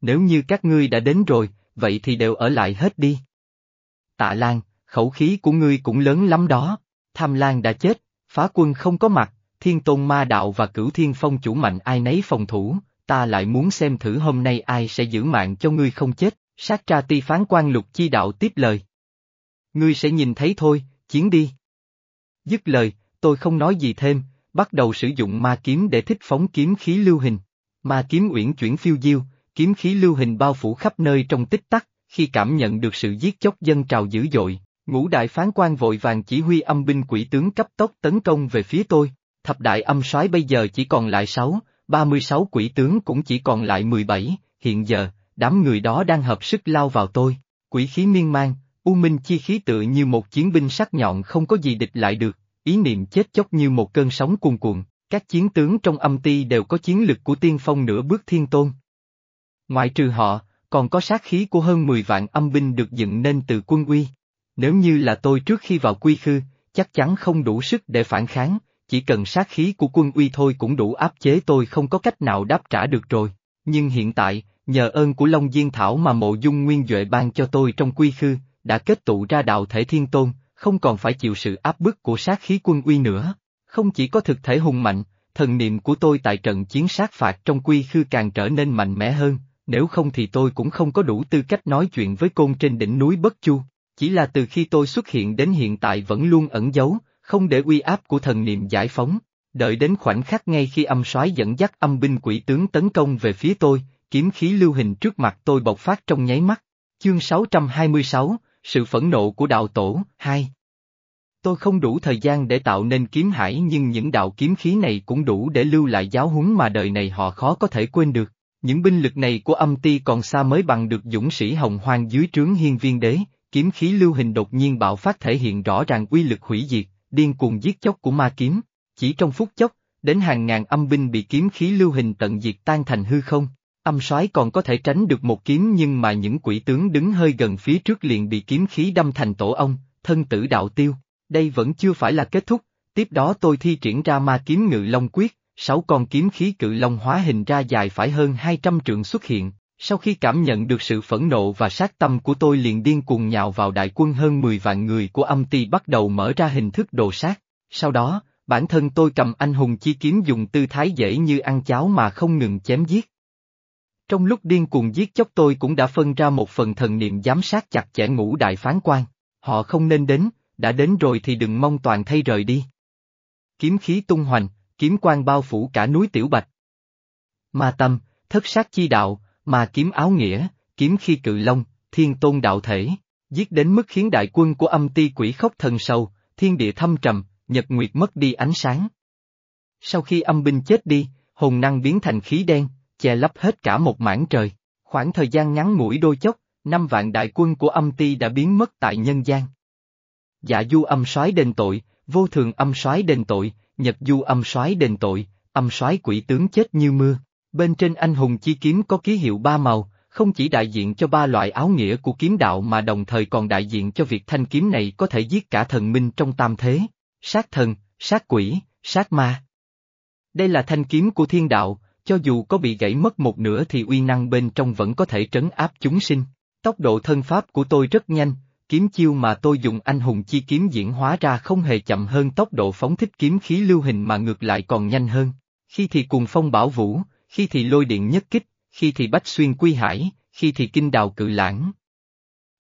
[SPEAKER 1] Nếu như các ngươi đã đến rồi, vậy thì đều ở lại hết đi. Tạ Lan, khẩu khí của ngươi cũng lớn lắm đó. Tham Lan đã chết, phá quân không có mặt, thiên tôn ma đạo và cửu thiên phong chủ mạnh ai nấy phòng thủ, ta lại muốn xem thử hôm nay ai sẽ giữ mạng cho ngươi không chết, sát tra ti phán quan lục chi đạo tiếp lời. Ngươi sẽ nhìn thấy thôi, chiến đi. Dứt lời, tôi không nói gì thêm, bắt đầu sử dụng ma kiếm để thích phóng kiếm khí lưu hình. Ma kiếm uyển chuyển phiêu diêu, kiếm khí lưu hình bao phủ khắp nơi trong tích tắc, khi cảm nhận được sự giết chóc dân trào dữ dội, ngũ đại phán quan vội vàng chỉ huy âm binh quỷ tướng cấp tốc tấn công về phía tôi, thập đại âm soái bây giờ chỉ còn lại 6, 36 quỷ tướng cũng chỉ còn lại 17, hiện giờ, đám người đó đang hợp sức lao vào tôi, quỷ khí miên man, u minh chi khí tự như một chiến binh sắc nhọn không có gì địch lại được, ý niệm chết chóc như một cơn sóng cuồn cuộn, các chiến tướng trong âm ti đều có chiến lực của tiên phong nửa bước thiên tôn. Ngoại trừ họ, còn có sát khí của hơn 10 vạn âm binh được dựng nên từ quân uy. Nếu như là tôi trước khi vào quy khư, chắc chắn không đủ sức để phản kháng, chỉ cần sát khí của quân uy thôi cũng đủ áp chế tôi không có cách nào đáp trả được rồi. Nhưng hiện tại, nhờ ơn của Long Diên Thảo mà mộ dung nguyên Duệ ban cho tôi trong quy khư, đã kết tụ ra đạo thể thiên tôn, không còn phải chịu sự áp bức của sát khí quân uy nữa. Không chỉ có thực thể hùng mạnh, thần niệm của tôi tại trận chiến sát phạt trong quy khư càng trở nên mạnh mẽ hơn, nếu không thì tôi cũng không có đủ tư cách nói chuyện với côn trên đỉnh núi Bất Chu. Chỉ là từ khi tôi xuất hiện đến hiện tại vẫn luôn ẩn giấu, không để uy áp của thần niệm giải phóng. Đợi đến khoảnh khắc ngay khi âm soái dẫn dắt âm binh quỷ tướng tấn công về phía tôi, kiếm khí lưu hình trước mặt tôi bộc phát trong nháy mắt. Chương 626, sự phẫn nộ của đạo tổ, 2 Tôi không đủ thời gian để tạo nên kiếm hải nhưng những đạo kiếm khí này cũng đủ để lưu lại giáo huấn mà đời này họ khó có thể quên được. Những binh lực này của âm ti còn xa mới bằng được dũng sĩ hồng hoang dưới trướng hiên viên đế, kiếm khí lưu hình đột nhiên bạo phát thể hiện rõ ràng uy lực hủy diệt, điên cuồng giết chóc của ma kiếm. Chỉ trong phút chốc, đến hàng ngàn âm binh bị kiếm khí lưu hình tận diệt tan thành hư không. Âm soái còn có thể tránh được một kiếm nhưng mà những quỷ tướng đứng hơi gần phía trước liền bị kiếm khí đâm thành tổ ong, thân tử đạo tiêu. Đây vẫn chưa phải là kết thúc, tiếp đó tôi thi triển ra ma kiếm ngự long quyết, sáu con kiếm khí cự long hóa hình ra dài phải hơn 200 trượng xuất hiện, sau khi cảm nhận được sự phẫn nộ và sát tâm của tôi liền điên cuồng nhào vào đại quân hơn 10 vạn người của âm ti bắt đầu mở ra hình thức đồ sát. Sau đó, bản thân tôi cầm anh hùng chi kiếm dùng tư thái dễ như ăn cháo mà không ngừng chém giết. Trong lúc điên cuồng giết chóc tôi cũng đã phân ra một phần thần niệm giám sát chặt chẽ ngũ đại phán quan. Họ không nên đến, đã đến rồi thì đừng mong toàn thay rời đi. Kiếm khí tung hoành, kiếm quang bao phủ cả núi Tiểu Bạch. Ma tâm, thất sát chi đạo, mà kiếm áo nghĩa, kiếm khi cự long, thiên tôn đạo thể, giết đến mức khiến đại quân của âm ti quỷ khóc thần sâu, thiên địa thâm trầm, nhật nguyệt mất đi ánh sáng. Sau khi âm binh chết đi, hồn năng biến thành khí đen, che lấp hết cả một mảng trời. Khoảng thời gian ngắn ngủi đôi chốc, năm vạn đại quân của âm ti đã biến mất tại nhân gian. Dạ du âm soái đền tội, vô thường âm soái đền tội, nhật du âm soái đền tội, âm soái quỷ tướng chết như mưa. Bên trên anh hùng chi kiếm có ký hiệu ba màu, không chỉ đại diện cho ba loại áo nghĩa của kiếm đạo mà đồng thời còn đại diện cho việc thanh kiếm này có thể giết cả thần minh trong tam thế, sát thần, sát quỷ, sát ma. Đây là thanh kiếm của thiên đạo, cho dù có bị gãy mất một nửa thì uy năng bên trong vẫn có thể trấn áp chúng sinh. Tốc độ thân pháp của tôi rất nhanh, kiếm chiêu mà tôi dùng anh hùng chi kiếm diễn hóa ra không hề chậm hơn tốc độ phóng thích kiếm khí lưu hình mà ngược lại còn nhanh hơn. Khi thì cùng phong bảo vũ, khi thì lôi điện nhất kích, khi thì bách xuyên quy hải, khi thì kinh đào cự lãng.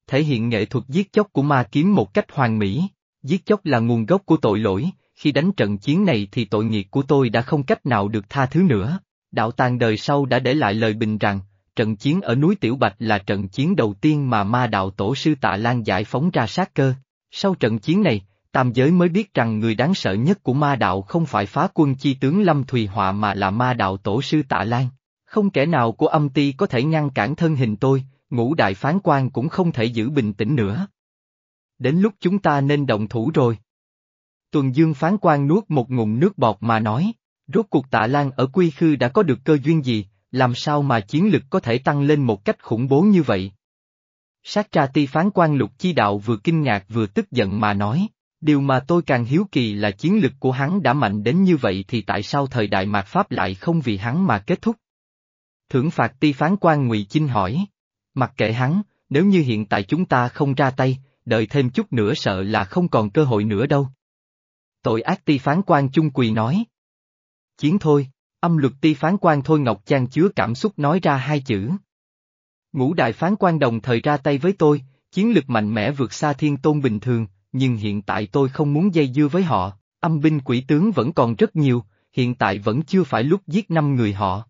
[SPEAKER 1] Thể hiện nghệ thuật giết chóc của ma kiếm một cách hoàn mỹ, giết chóc là nguồn gốc của tội lỗi, khi đánh trận chiến này thì tội nghiệp của tôi đã không cách nào được tha thứ nữa. Đạo tàng đời sau đã để lại lời bình rằng, trận chiến ở núi Tiểu Bạch là trận chiến đầu tiên mà ma đạo tổ sư Tạ Lan giải phóng ra sát cơ. Sau trận chiến này, tam giới mới biết rằng người đáng sợ nhất của ma đạo không phải phá quân chi tướng Lâm Thùy Họa mà là ma đạo tổ sư Tạ Lan. Không kẻ nào của âm ti có thể ngăn cản thân hình tôi, ngũ đại phán quan cũng không thể giữ bình tĩnh nữa. Đến lúc chúng ta nên động thủ rồi. Tuần Dương phán quan nuốt một ngụm nước bọt mà nói, rốt cuộc tạ Lan ở Quy Khư đã có được cơ duyên gì, làm sao mà chiến lực có thể tăng lên một cách khủng bố như vậy? Sát tra ti phán quan lục chi đạo vừa kinh ngạc vừa tức giận mà nói, điều mà tôi càng hiếu kỳ là chiến lực của hắn đã mạnh đến như vậy thì tại sao thời đại mạt Pháp lại không vì hắn mà kết thúc? Thưởng phạt ti phán quan ngụy Chinh hỏi, mặc kệ hắn, nếu như hiện tại chúng ta không ra tay, đợi thêm chút nữa sợ là không còn cơ hội nữa đâu. Tội ác ti phán quan chung quỳ nói. Chiến thôi. Âm luật ti phán quan Thôi Ngọc Trang chứa cảm xúc nói ra hai chữ. Ngũ đại phán quan đồng thời ra tay với tôi, chiến lực mạnh mẽ vượt xa thiên tôn bình thường, nhưng hiện tại tôi không muốn dây dưa với họ, âm binh quỷ tướng vẫn còn rất nhiều, hiện tại vẫn chưa phải lúc giết năm người họ.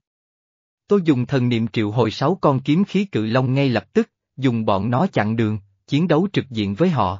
[SPEAKER 1] Tôi dùng thần niệm triệu hồi sáu con kiếm khí cự long ngay lập tức, dùng bọn nó chặn đường, chiến đấu trực diện với họ.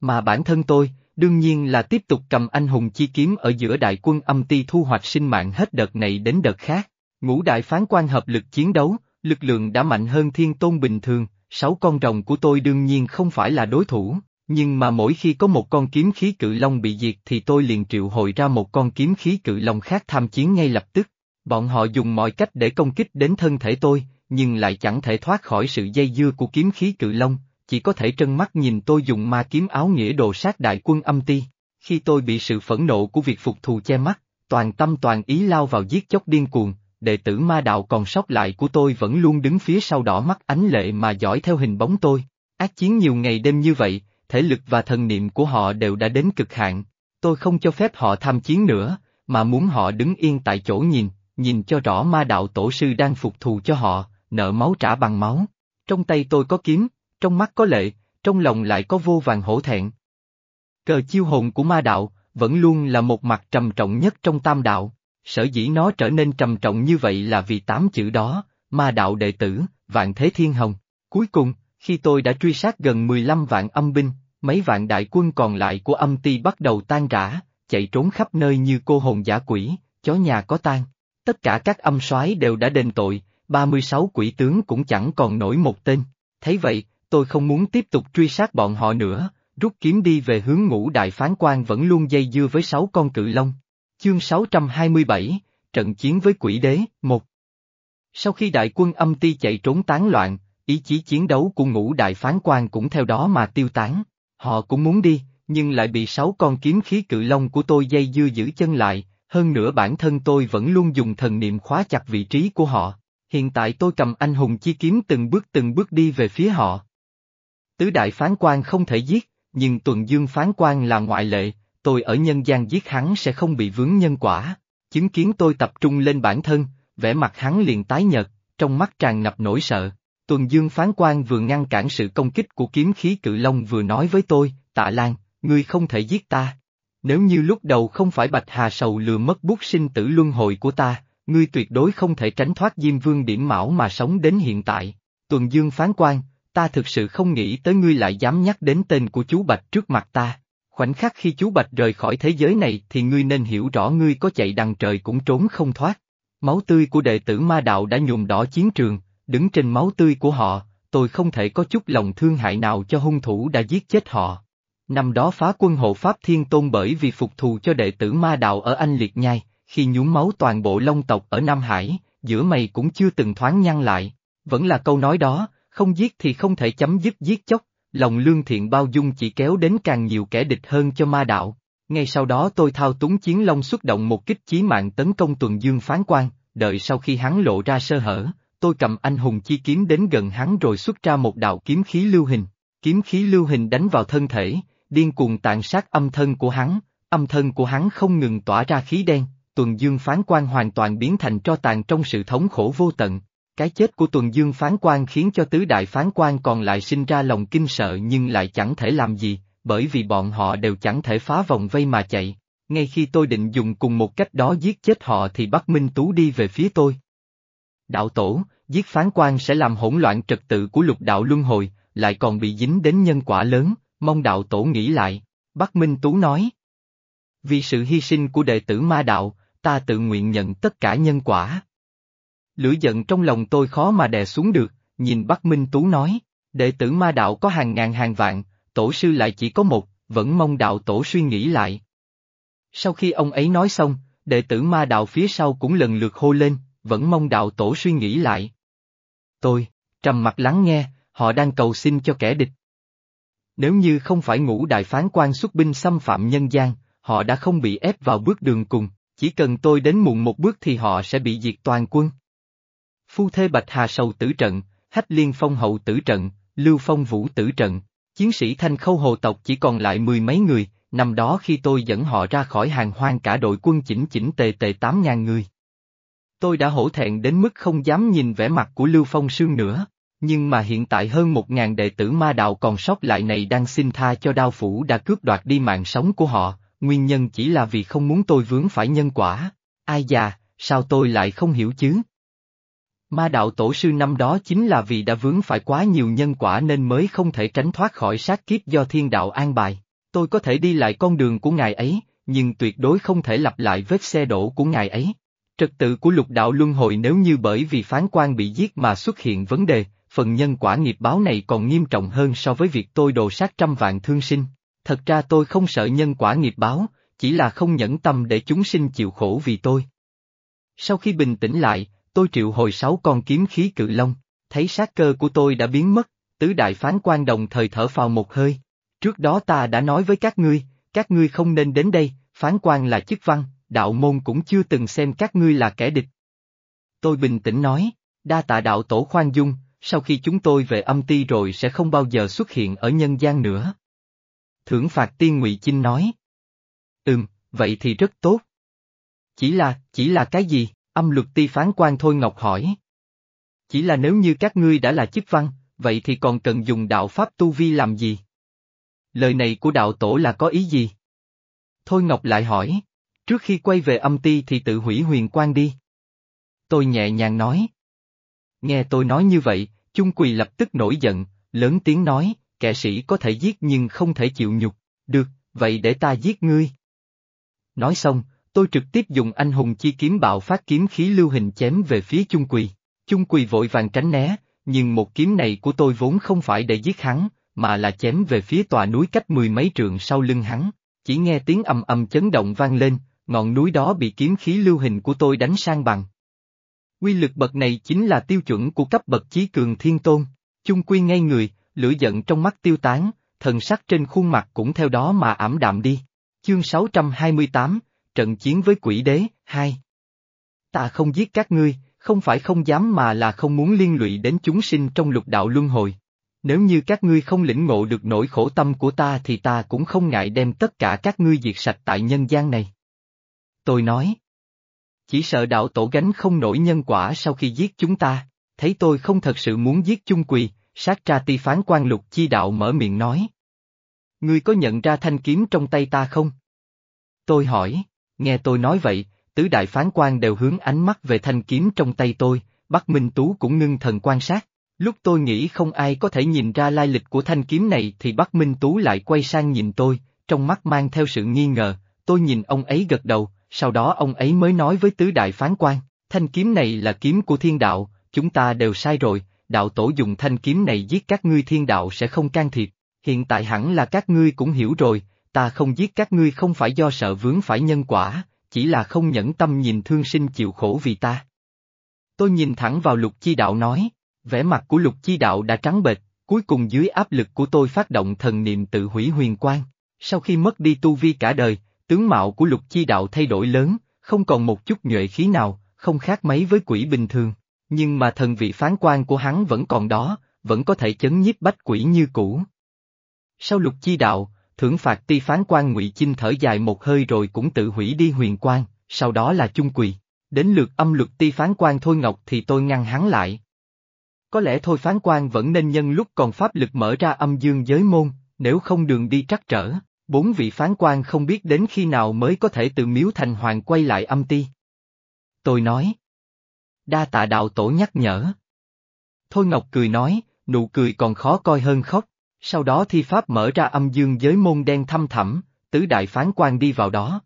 [SPEAKER 1] Mà bản thân tôi, đương nhiên là tiếp tục cầm anh hùng chi kiếm ở giữa đại quân âm ti thu hoạch sinh mạng hết đợt này đến đợt khác. Ngũ đại phán quan hợp lực chiến đấu, lực lượng đã mạnh hơn thiên tôn bình thường, sáu con rồng của tôi đương nhiên không phải là đối thủ, nhưng mà mỗi khi có một con kiếm khí cự long bị diệt thì tôi liền triệu hồi ra một con kiếm khí cự long khác tham chiến ngay lập tức. Bọn họ dùng mọi cách để công kích đến thân thể tôi, nhưng lại chẳng thể thoát khỏi sự dây dưa của kiếm khí cự long, chỉ có thể trân mắt nhìn tôi dùng ma kiếm áo nghĩa đồ sát đại quân âm ti. Khi tôi bị sự phẫn nộ của việc phục thù che mắt, toàn tâm toàn ý lao vào giết chóc điên cuồng, đệ tử ma đạo còn sót lại của tôi vẫn luôn đứng phía sau đỏ mắt ánh lệ mà dõi theo hình bóng tôi. Ác chiến nhiều ngày đêm như vậy, thể lực và thần niệm của họ đều đã đến cực hạn. Tôi không cho phép họ tham chiến nữa, mà muốn họ đứng yên tại chỗ nhìn, nhìn cho rõ ma đạo tổ sư đang phục thù cho họ, nợ máu trả bằng máu. Trong tay tôi có kiếm, trong mắt có lệ, trong lòng lại có vô vàng hổ thẹn. Cờ chiêu hồn của ma đạo, vẫn luôn là một mặt trầm trọng nhất trong tam đạo, sở dĩ nó trở nên trầm trọng như vậy là vì tám chữ đó, ma đạo đệ tử, vạn thế thiên hồng. Cuối cùng, khi tôi đã truy sát gần 15 vạn âm binh, mấy vạn đại quân còn lại của âm ti bắt đầu tan rã, chạy trốn khắp nơi như cô hồn giả quỷ, chó nhà có tan. Tất cả các âm soái đều đã đền tội, 36 quỷ tướng cũng chẳng còn nổi một tên. Thấy vậy, tôi không muốn tiếp tục truy sát bọn họ nữa, rút kiếm đi về hướng ngũ đại phán quan vẫn luôn dây dưa với sáu con cự long. Chương 627, Trận chiến với quỷ đế, 1 Sau khi đại quân âm ti chạy trốn tán loạn, ý chí chiến đấu của ngũ đại phán quan cũng theo đó mà tiêu tán. Họ cũng muốn đi, nhưng lại bị sáu con kiếm khí cự long của tôi dây dưa giữ chân lại, hơn nữa bản thân tôi vẫn luôn dùng thần niệm khóa chặt vị trí của họ. Hiện tại tôi cầm anh hùng chi kiếm từng bước từng bước đi về phía họ. Tứ đại phán quan không thể giết, nhưng tuần dương phán quan là ngoại lệ, tôi ở nhân gian giết hắn sẽ không bị vướng nhân quả. Chứng kiến tôi tập trung lên bản thân, vẻ mặt hắn liền tái nhợt, trong mắt tràn ngập nỗi sợ. Tuần Dương phán quan vừa ngăn cản sự công kích của kiếm khí cự long vừa nói với tôi, tạ Lan, ngươi không thể giết ta. Nếu như lúc đầu không phải Bạch Hà Sầu lừa mất bút sinh tử luân hồi của ta, ngươi tuyệt đối không thể tránh thoát Diêm Vương điểm mão mà sống đến hiện tại. Tuần Dương phán quan, ta thực sự không nghĩ tới ngươi lại dám nhắc đến tên của chú Bạch trước mặt ta. Khoảnh khắc khi chú Bạch rời khỏi thế giới này thì ngươi nên hiểu rõ ngươi có chạy đằng trời cũng trốn không thoát. Máu tươi của đệ tử ma đạo đã nhuộm đỏ chiến trường, đứng trên máu tươi của họ, tôi không thể có chút lòng thương hại nào cho hung thủ đã giết chết họ. Năm đó phá quân hộ Pháp Thiên Tôn bởi vì phục thù cho đệ tử ma đạo ở Anh Liệt Nhai, khi nhúng máu toàn bộ long tộc ở Nam Hải, giữa mày cũng chưa từng thoáng nhăn lại. Vẫn là câu nói đó, không giết thì không thể chấm dứt giết chóc, lòng lương thiện bao dung chỉ kéo đến càng nhiều kẻ địch hơn cho ma đạo. Ngay sau đó tôi thao túng chiến long xuất động một kích chí mạng tấn công tuần dương phán quan, đợi sau khi hắn lộ ra sơ hở, tôi cầm anh hùng chi kiếm đến gần hắn rồi xuất ra một đạo kiếm khí lưu hình. Kiếm khí lưu hình đánh vào thân thể, điên cuồng tàn sát âm thân của hắn, âm thân của hắn không ngừng tỏa ra khí đen, tuần dương phán quan hoàn toàn biến thành tro tàn trong sự thống khổ vô tận. Cái chết của tuần dương phán quan khiến cho tứ đại phán quan còn lại sinh ra lòng kinh sợ nhưng lại chẳng thể làm gì, bởi vì bọn họ đều chẳng thể phá vòng vây mà chạy. Ngay khi tôi định dùng cùng một cách đó giết chết họ thì Bắc Minh Tú đi về phía tôi. Đạo tổ, giết phán quan sẽ làm hỗn loạn trật tự của lục đạo luân hồi, lại còn bị dính đến nhân quả lớn, mong đạo tổ nghĩ lại. Bắc Minh Tú nói. Vì sự hy sinh của đệ tử ma đạo, ta tự nguyện nhận tất cả nhân quả. Lửa giận trong lòng tôi khó mà đè xuống được, nhìn Bắc Minh Tú nói, đệ tử ma đạo có hàng ngàn hàng vạn, tổ sư lại chỉ có một, vẫn mong đạo tổ suy nghĩ lại. Sau khi ông ấy nói xong, đệ tử ma đạo phía sau cũng lần lượt hô lên, vẫn mong đạo tổ suy nghĩ lại. Tôi, trầm mặt lắng nghe, họ đang cầu xin cho kẻ địch. Nếu như không phải ngũ đại phán quan xuất binh xâm phạm nhân gian, họ đã không bị ép vào bước đường cùng, chỉ cần tôi đến muộn một bước thì họ sẽ bị diệt toàn quân. Phu thê Bạch Hà Sầu tử trận, Hách Liên Phong Hậu tử trận, Lưu Phong Vũ tử trận, chiến sĩ thanh khâu hồ tộc chỉ còn lại mười mấy người, năm đó khi tôi dẫn họ ra khỏi hàng hoang cả đội quân chỉnh chỉnh tề tề tám ngàn người. Tôi đã hổ thẹn đến mức không dám nhìn vẻ mặt của Lưu Phong Sương nữa, nhưng mà hiện tại hơn một ngàn đệ tử ma đạo còn sót lại này đang xin tha cho đao phủ đã cướp đoạt đi mạng sống của họ, nguyên nhân chỉ là vì không muốn tôi vướng phải nhân quả. Ai già, sao tôi lại không hiểu chứ? Ma đạo tổ sư năm đó chính là vì đã vướng phải quá nhiều nhân quả nên mới không thể tránh thoát khỏi sát kiếp do thiên đạo an bài. Tôi có thể đi lại con đường của ngài ấy, nhưng tuyệt đối không thể lặp lại vết xe đổ của ngài ấy. Trật tự của lục đạo luân hồi nếu như bởi vì phán quan bị giết mà xuất hiện vấn đề, phần nhân quả nghiệp báo này còn nghiêm trọng hơn so với việc tôi đồ sát trăm vạn thương sinh. Thật ra tôi không sợ nhân quả nghiệp báo, chỉ là không nhẫn tâm để chúng sinh chịu khổ vì tôi. Sau khi bình tĩnh lại, tôi triệu hồi sáu con kiếm khí cự long, thấy sát cơ của tôi đã biến mất, tứ đại phán quan đồng thời thở phào một hơi. Trước đó ta đã nói với các ngươi, các ngươi không nên đến đây, phán quan là chức văn, đạo môn cũng chưa từng xem các ngươi là kẻ địch. Tôi bình tĩnh nói, đa tạ đạo tổ khoan dung, sau khi chúng tôi về âm ti rồi sẽ không bao giờ xuất hiện ở nhân gian nữa. Thưởng phạt tiên ngụy Chinh nói. Ừm, vậy thì rất tốt. Chỉ là, chỉ là cái gì? Âm luật ti phán quan Thôi Ngọc hỏi. Chỉ là nếu như các ngươi đã là chức văn, vậy thì còn cần dùng đạo pháp tu vi làm gì? Lời này của đạo tổ là có ý gì? Thôi Ngọc lại hỏi, trước khi quay về âm ti thì tự hủy huyền quan đi. Tôi nhẹ nhàng nói. Nghe tôi nói như vậy, Chung Quỳ lập tức nổi giận, lớn tiếng nói, kẻ sĩ có thể giết nhưng không thể chịu nhục, được, vậy để ta giết ngươi. Nói xong, tôi trực tiếp dùng anh hùng chi kiếm bạo phát kiếm khí lưu hình chém về phía Chung Quỳ. Chung Quỳ vội vàng tránh né, nhưng một kiếm này của tôi vốn không phải để giết hắn, mà là chém về phía tòa núi cách mười mấy trượng sau lưng hắn. Chỉ nghe tiếng ầm ầm chấn động vang lên, ngọn núi đó bị kiếm khí lưu hình của tôi đánh sang bằng. Quy lực bậc này chính là tiêu chuẩn của cấp bậc chí cường thiên tôn. Chung quy ngay người, lửa giận trong mắt tiêu tán, thần sắc trên khuôn mặt cũng theo đó mà ảm đạm đi. Chương 628, Trận chiến với quỷ đế, hai Ta không giết các ngươi, không phải không dám mà là không muốn liên lụy đến chúng sinh trong lục đạo luân hồi. Nếu như các ngươi không lĩnh ngộ được nỗi khổ tâm của ta thì ta cũng không ngại đem tất cả các ngươi diệt sạch tại nhân gian này. Tôi nói. Chỉ sợ đạo tổ gánh không nổi nhân quả sau khi giết chúng ta, thấy tôi không thật sự muốn giết chung quỳ, sát tra ti phán quan lục chi đạo mở miệng nói. Ngươi có nhận ra thanh kiếm trong tay ta không? Tôi hỏi, nghe tôi nói vậy, tứ đại phán quan đều hướng ánh mắt về thanh kiếm trong tay tôi, Bắc Minh Tú cũng ngưng thần quan sát. Lúc tôi nghĩ không ai có thể nhìn ra lai lịch của thanh kiếm này thì Bắc Minh Tú lại quay sang nhìn tôi, trong mắt mang theo sự nghi ngờ, tôi nhìn ông ấy gật đầu, sau đó ông ấy mới nói với tứ đại phán quan, thanh kiếm này là kiếm của thiên đạo, chúng ta đều sai rồi, đạo tổ dùng thanh kiếm này giết các ngươi thiên đạo sẽ không can thiệp, hiện tại hẳn là các ngươi cũng hiểu rồi, ta không giết các ngươi không phải do sợ vướng phải nhân quả, chỉ là không nhẫn tâm nhìn thương sinh chịu khổ vì ta. Tôi nhìn thẳng vào lục chi đạo nói, vẻ mặt của lục chi đạo đã trắng bệch, cuối cùng dưới áp lực của tôi phát động thần niệm tự hủy huyền quang. Sau khi mất đi tu vi cả đời, tướng mạo của lục chi đạo thay đổi lớn, không còn một chút nhuệ khí nào, không khác mấy với quỷ bình thường. Nhưng mà thần vị phán quan của hắn vẫn còn đó, vẫn có thể chấn nhiếp bách quỷ như cũ. Sau lục chi đạo, thưởng phạt ti phán quan ngụy Chinh thở dài một hơi rồi cũng tự hủy đi huyền quan, sau đó là chung quỳ. Đến lượt âm luật ti phán quan Thôi Ngọc thì tôi ngăn hắn lại. Có lẽ Thôi phán quan vẫn nên nhân lúc còn pháp lực mở ra âm dương giới môn, nếu không đường đi trắc trở, bốn vị phán quan không biết đến khi nào mới có thể từ miếu thành hoàng quay lại âm ti. Tôi nói. Đa tạ đạo tổ nhắc nhở. Thôi Ngọc cười nói, nụ cười còn khó coi hơn khóc. Sau đó thi pháp mở ra âm dương giới môn đen thăm thẳm, tứ đại phán quan đi vào đó.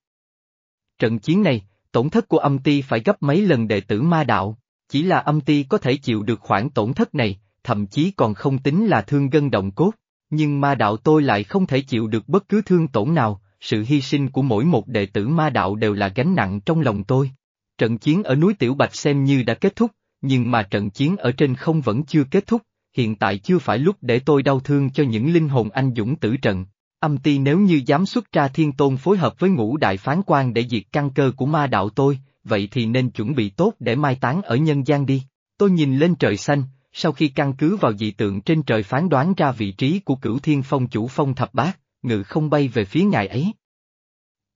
[SPEAKER 1] Trận chiến này, tổn thất của âm ti phải gấp mấy lần đệ tử ma đạo, chỉ là âm ti có thể chịu được khoản tổn thất này, thậm chí còn không tính là thương gân động cốt, nhưng ma đạo tôi lại không thể chịu được bất cứ thương tổn nào, sự hy sinh của mỗi một đệ tử ma đạo đều là gánh nặng trong lòng tôi. Trận chiến ở núi Tiểu Bạch xem như đã kết thúc, nhưng mà trận chiến ở trên không vẫn chưa kết thúc, hiện tại chưa phải lúc để tôi đau thương cho những linh hồn anh dũng tử trận. Âm ti nếu như dám xuất ra thiên tôn phối hợp với ngũ đại phán quan để diệt căn cơ của ma đạo tôi, vậy thì nên chuẩn bị tốt để mai táng ở nhân gian đi. Tôi nhìn lên trời xanh, sau khi căn cứ vào dị tượng trên trời phán đoán ra vị trí của cửu thiên phong chủ phong thập bát, ngự không bay về phía ngài ấy.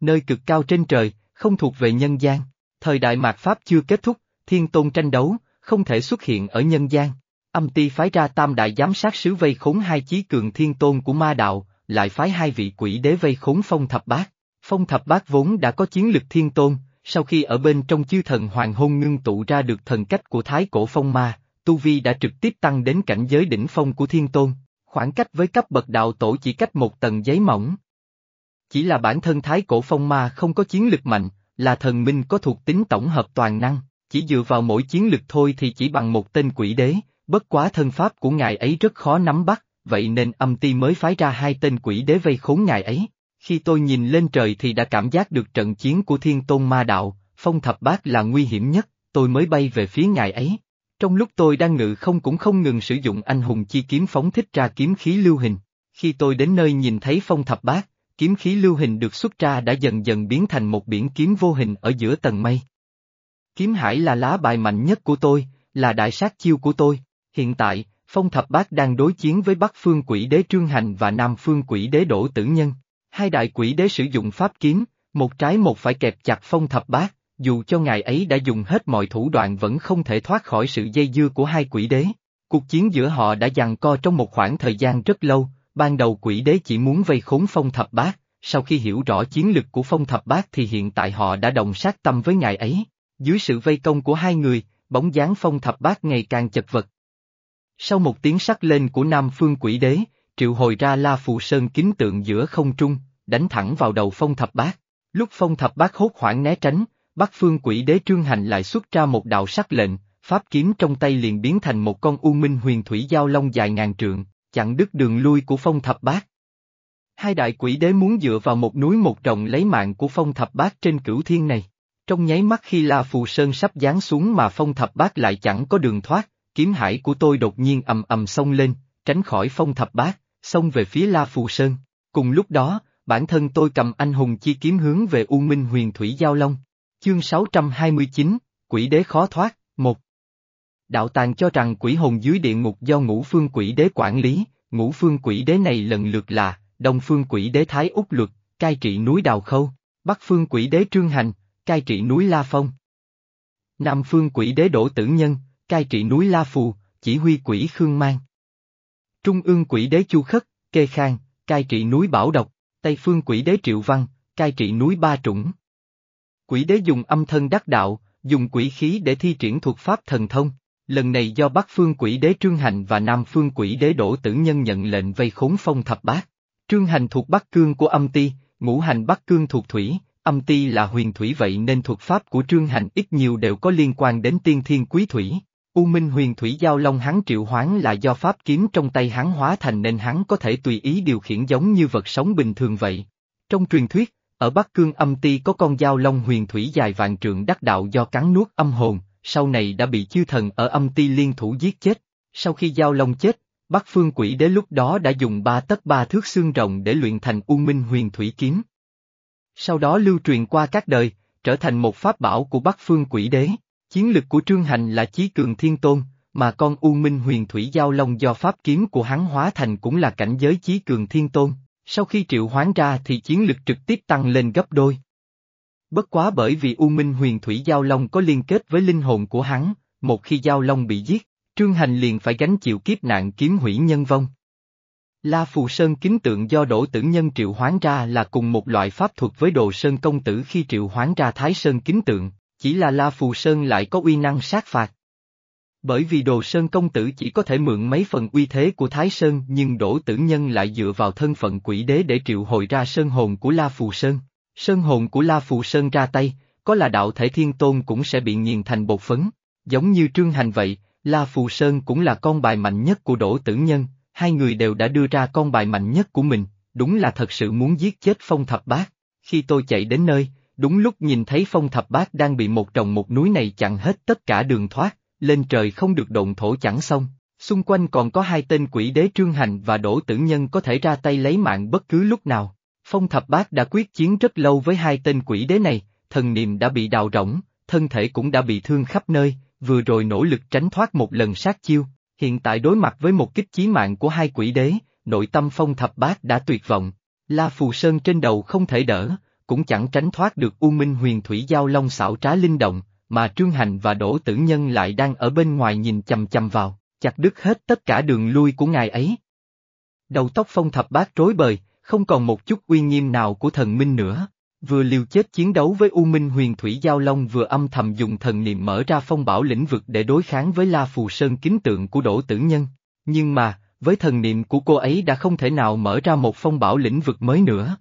[SPEAKER 1] Nơi cực cao trên trời, không thuộc về nhân gian, thời đại mạt Pháp chưa kết thúc, thiên tôn tranh đấu, không thể xuất hiện ở nhân gian. Âm ti phái ra tam đại giám sát sứ vây khốn hai chí cường thiên tôn của ma đạo, lại phái hai vị quỷ đế vây khốn phong thập bát. Phong thập bát vốn đã có chiến lực thiên tôn, sau khi ở bên trong chư thần hoàng hôn ngưng tụ ra được thần cách của thái cổ phong ma, Tu Vi đã trực tiếp tăng đến cảnh giới đỉnh phong của thiên tôn, khoảng cách với cấp bậc đạo tổ chỉ cách một tầng giấy mỏng. Chỉ là bản thân thái cổ phong ma không có chiến lực mạnh, là thần minh có thuộc tính tổng hợp toàn năng, chỉ dựa vào mỗi chiến lực thôi thì chỉ bằng một tên quỷ đế, bất quá thân pháp của ngài ấy rất khó nắm bắt, vậy nên âm ti mới phái ra hai tên quỷ đế vây khốn ngài ấy. Khi tôi nhìn lên trời thì đã cảm giác được trận chiến của thiên tôn ma đạo, phong thập bát là nguy hiểm nhất, tôi mới bay về phía ngài ấy. Trong lúc tôi đang ngự không cũng không ngừng sử dụng anh hùng chi kiếm phóng thích ra kiếm khí lưu hình. Khi tôi đến nơi nhìn thấy phong thập bát, kiếm khí lưu hình được xuất ra đã dần dần biến thành một biển kiếm vô hình ở giữa tầng mây. Kiếm hải là lá bài mạnh nhất của tôi, là đại sát chiêu của tôi. Hiện tại, Phong Thập Bát đang đối chiến với Bắc Phương Quỷ Đế Trương Hành và Nam Phương Quỷ Đế Đỗ Tử Nhân. Hai đại quỷ đế sử dụng pháp kiếm, một trái một phải kẹp chặt Phong Thập Bát, dù cho ngài ấy đã dùng hết mọi thủ đoạn vẫn không thể thoát khỏi sự dây dưa của hai quỷ đế. Cuộc chiến giữa họ đã giằng co trong một khoảng thời gian rất lâu, ban đầu quỷ đế chỉ muốn vây khốn phong thập bát, sau khi hiểu rõ chiến lực của phong thập bát thì hiện tại họ đã đồng sát tâm với ngài ấy. Dưới sự vây công của hai người, bóng dáng phong thập bát ngày càng chật vật. Sau một tiếng sắc lên của Nam Phương quỷ đế, triệu hồi ra La Phù Sơn kính tượng giữa không trung, đánh thẳng vào đầu phong thập bát. Lúc phong thập bát hốt hoảng né tránh, Bắc Phương quỷ đế trương hành lại xuất ra một đạo sắc lệnh, pháp kiếm trong tay liền biến thành một con u minh huyền thủy giao long dài ngàn trượng, chặn đứt đường lui của phong thập bát. Hai đại quỷ đế muốn dựa vào một núi một rồng lấy mạng của phong thập bát trên cửu thiên này. Trong nháy mắt khi La Phù Sơn sắp giáng xuống mà phong thập bát lại chẳng có đường thoát, kiếm hải của tôi đột nhiên ầm ầm xông lên, tránh khỏi phong thập bát, xông về phía La Phù Sơn. Cùng lúc đó, bản thân tôi cầm anh hùng chi kiếm hướng về U Minh huyền thủy giao long. Chương 629, Quỷ đế khó thoát, một Đạo tàng cho rằng quỷ hồn dưới địa ngục do ngũ phương quỷ đế quản lý, ngũ phương quỷ đế này lần lượt là, đông phương quỷ đế Thái Úc Luật, cai trị núi Đào Khâu, bắc phương quỷ đế Trương Hành, cai trị núi La Phong. Nam phương quỷ đế Đỗ Tử Nhân, cai trị núi La Phù, chỉ huy quỷ Khương Mang. Trung ương quỷ đế Chu Khất, Kê Khang, cai trị núi Bảo Độc, Tây phương quỷ đế Triệu Văn, cai trị núi Ba Trũng. Quỷ đế dùng âm thân đắc đạo, dùng quỷ khí để thi triển thuật pháp thần thông. Lần này do Bắc phương quỷ đế Trương Hành và Nam phương quỷ đế Đỗ Tử Nhân nhận lệnh vây khốn phong thập bát. Trương Hành thuộc Bắc Cương của âm ti, ngũ hành Bắc Cương thuộc thủy, âm ti là huyền thủy vậy nên thuật pháp của Trương Hành ít nhiều đều có liên quan đến tiên thiên quý thủy. U Minh huyền thủy giao long hắn triệu hoán là do pháp kiếm trong tay hắn hóa thành nên hắn có thể tùy ý điều khiển giống như vật sống bình thường vậy. Trong truyền thuyết, ở Bắc Cương âm ti có con giao long huyền thủy dài vạn trượng đắc đạo do cắn nuốt âm hồn, sau này đã bị chư thần ở âm ti liên thủ giết chết. Sau khi giao long chết, Bắc Phương Quỷ Đế lúc đó đã dùng ba tấc ba thước xương rồng để luyện thành U Minh Huyền Thủy Kiếm. Sau đó lưu truyền qua các đời, trở thành một pháp bảo của Bắc Phương Quỷ Đế. Chiến lực của Trương Hành là Chí Cường Thiên Tôn, mà con U Minh Huyền Thủy Giao Long do pháp kiếm của hắn hóa thành cũng là cảnh giới Chí Cường Thiên Tôn. Sau khi triệu hoán ra thì chiến lực trực tiếp tăng lên gấp đôi. Bất quá bởi vì U Minh Huyền Thủy Giao Long có liên kết với linh hồn của hắn, một khi Giao Long bị giết, Trương Hành liền phải gánh chịu kiếp nạn kiếm hủy nhân vong. La Phù Sơn kính tượng do Đỗ Tử Nhân triệu hoán ra là cùng một loại pháp thuật với Đồ Sơn Công Tử khi triệu hoán ra Thái Sơn kính tượng, chỉ là La Phù Sơn lại có uy năng sát phạt. Bởi vì Đồ Sơn Công Tử chỉ có thể mượn mấy phần uy thế của Thái Sơn nhưng Đỗ Tử Nhân lại dựa vào thân phận quỷ đế để triệu hồi ra Sơn hồn của La Phù Sơn. Sơn hồn của La Phù Sơn ra tay, có là đạo thể thiên tôn cũng sẽ bị nghiền thành bột phấn. Giống như Trương Hành vậy, La Phù Sơn cũng là con bài mạnh nhất của Đỗ Tử Nhân, hai người đều đã đưa ra con bài mạnh nhất của mình, đúng là thật sự muốn giết chết Phong Thập Bác. Khi tôi chạy đến nơi, đúng lúc nhìn thấy Phong Thập Bát đang bị một trồng một núi này chặn hết tất cả đường thoát, lên trời không được động thổ chẳng xong, xung quanh còn có hai tên quỷ đế Trương Hành và Đỗ Tử Nhân có thể ra tay lấy mạng bất cứ lúc nào. Phong Thập Bát đã quyết chiến rất lâu với hai tên quỷ đế này, thần niệm đã bị đào rỗng, thân thể cũng đã bị thương khắp nơi, vừa rồi nỗ lực tránh thoát một lần sát chiêu, hiện tại đối mặt với một kích chí mạng của hai quỷ đế, nội tâm phong thập bát đã tuyệt vọng. La Phù Sơn trên đầu không thể đỡ, cũng chẳng tránh thoát được U Minh huyền thủy giao long xảo trá linh động, mà Trương Hành và Đỗ Tử Nhân lại đang ở bên ngoài nhìn chầm chầm vào, chặt đứt hết tất cả đường lui của ngài ấy. Đầu tóc phong thập bát rối bời, không còn một chút uy nghiêm nào của thần minh nữa. Vừa liều chết chiến đấu với U Minh huyền thủy giao long vừa âm thầm dùng thần niệm mở ra phong bảo lĩnh vực để đối kháng với La Phù Sơn kính tượng của Đỗ Tử Nhân. Nhưng mà, với thần niệm của cô ấy đã không thể nào mở ra một phong bảo lĩnh vực mới nữa.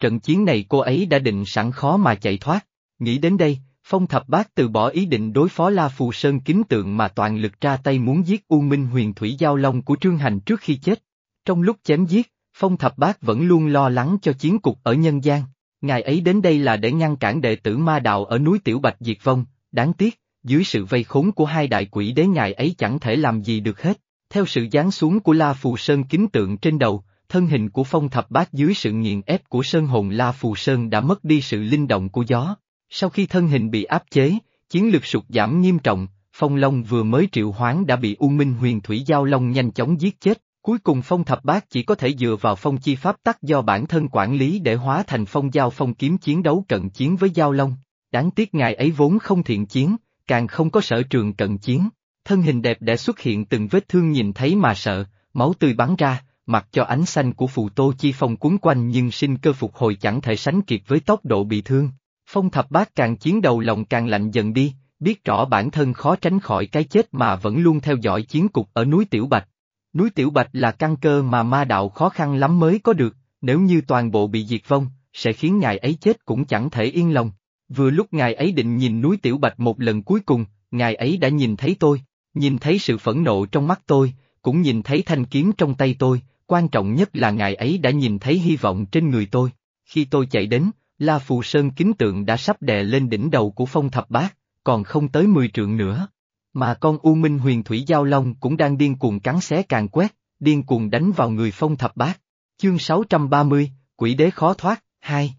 [SPEAKER 1] Trận chiến này cô ấy đã định sẵn khó mà chạy thoát. Nghĩ đến đây, Phong Thập Bát từ bỏ ý định đối phó La Phù Sơn kính tượng mà toàn lực ra tay muốn giết U Minh huyền thủy giao long của Trương Hành trước khi chết. Trong lúc chém giết, Phong Thập Bát vẫn luôn lo lắng cho chiến cục ở nhân gian. Ngài ấy đến đây là để ngăn cản đệ tử ma đạo ở núi Tiểu Bạch diệt vong, đáng tiếc, dưới sự vây khốn của hai đại quỷ đế ngài ấy chẳng thể làm gì được hết. Theo sự giáng xuống của La Phù Sơn kính tượng trên đầu, thân hình của phong thập bát dưới sự nghiền ép của sơn hồn La Phù Sơn đã mất đi sự linh động của gió. Sau khi thân hình bị áp chế, chiến lực sụt giảm nghiêm trọng, phong long vừa mới triệu hoán đã bị U Minh huyền thủy giao long nhanh chóng giết chết. Cuối cùng phong thập bát chỉ có thể dựa vào phong chi pháp tắc do bản thân quản lý để hóa thành phong giao phong kiếm chiến đấu cận chiến với giao long. Đáng tiếc ngài ấy vốn không thiện chiến, càng không có sở trường cận chiến. Thân hình đẹp đã xuất hiện từng vết thương nhìn thấy mà sợ, máu tươi bắn ra, mặc cho ánh xanh của phù tô chi phong cuốn quanh nhưng sinh cơ phục hồi chẳng thể sánh kịp với tốc độ bị thương. Phong thập bát càng chiến đầu lòng càng lạnh dần đi, biết rõ bản thân khó tránh khỏi cái chết mà vẫn luôn theo dõi chiến cục ở núi Tiểu Bạch. Núi Tiểu Bạch là căn cơ mà ma đạo khó khăn lắm mới có được, nếu như toàn bộ bị diệt vong, sẽ khiến ngài ấy chết cũng chẳng thể yên lòng. Vừa lúc ngài ấy định nhìn núi Tiểu Bạch một lần cuối cùng, ngài ấy đã nhìn thấy tôi, nhìn thấy sự phẫn nộ trong mắt tôi, cũng nhìn thấy thanh kiếm trong tay tôi, quan trọng nhất là ngài ấy đã nhìn thấy hy vọng trên người tôi. Khi tôi chạy đến, La Phù Sơn kính tượng đã sắp đè lên đỉnh đầu của phong thập bát, còn không tới 10 trượng nữa. Mà con U Minh huyền thủy giao long cũng đang điên cuồng cắn xé càng quét, điên cuồng đánh vào người phong thập bát. Chương 630, Quỷ đế khó thoát, 2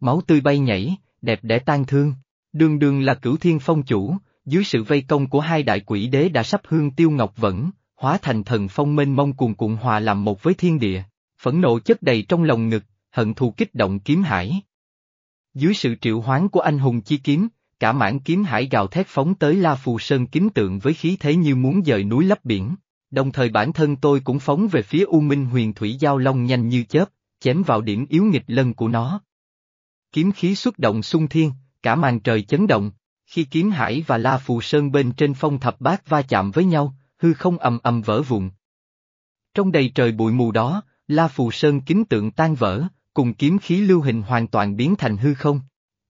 [SPEAKER 1] Máu tươi bay nhảy, đẹp đẽ tan thương. Đường đường là cửu thiên phong chủ, dưới sự vây công của hai đại quỷ đế đã sắp hương tiêu ngọc vẫn, hóa thành thần phong mênh mông cuồn cuộn hòa làm một với thiên địa. Phẫn nộ chất đầy trong lòng ngực, hận thù kích động kiếm hải. Dưới sự triệu hoán của anh hùng chi kiếm, cả mảng kiếm hải gào thét phóng tới La Phù Sơn kính tượng với khí thế như muốn dời núi lấp biển. Đồng thời bản thân tôi cũng phóng về phía U Minh huyền thủy giao long nhanh như chớp, chém vào điểm yếu nghịch lân của nó. Kiếm khí xuất động sung thiên, cả màn trời chấn động, khi kiếm hải và La Phù Sơn bên trên phong thập bát va chạm với nhau, hư không ầm ầm vỡ vụn. Trong đầy trời bụi mù đó, La Phù Sơn kính tượng tan vỡ, cùng kiếm khí lưu hình hoàn toàn biến thành hư không.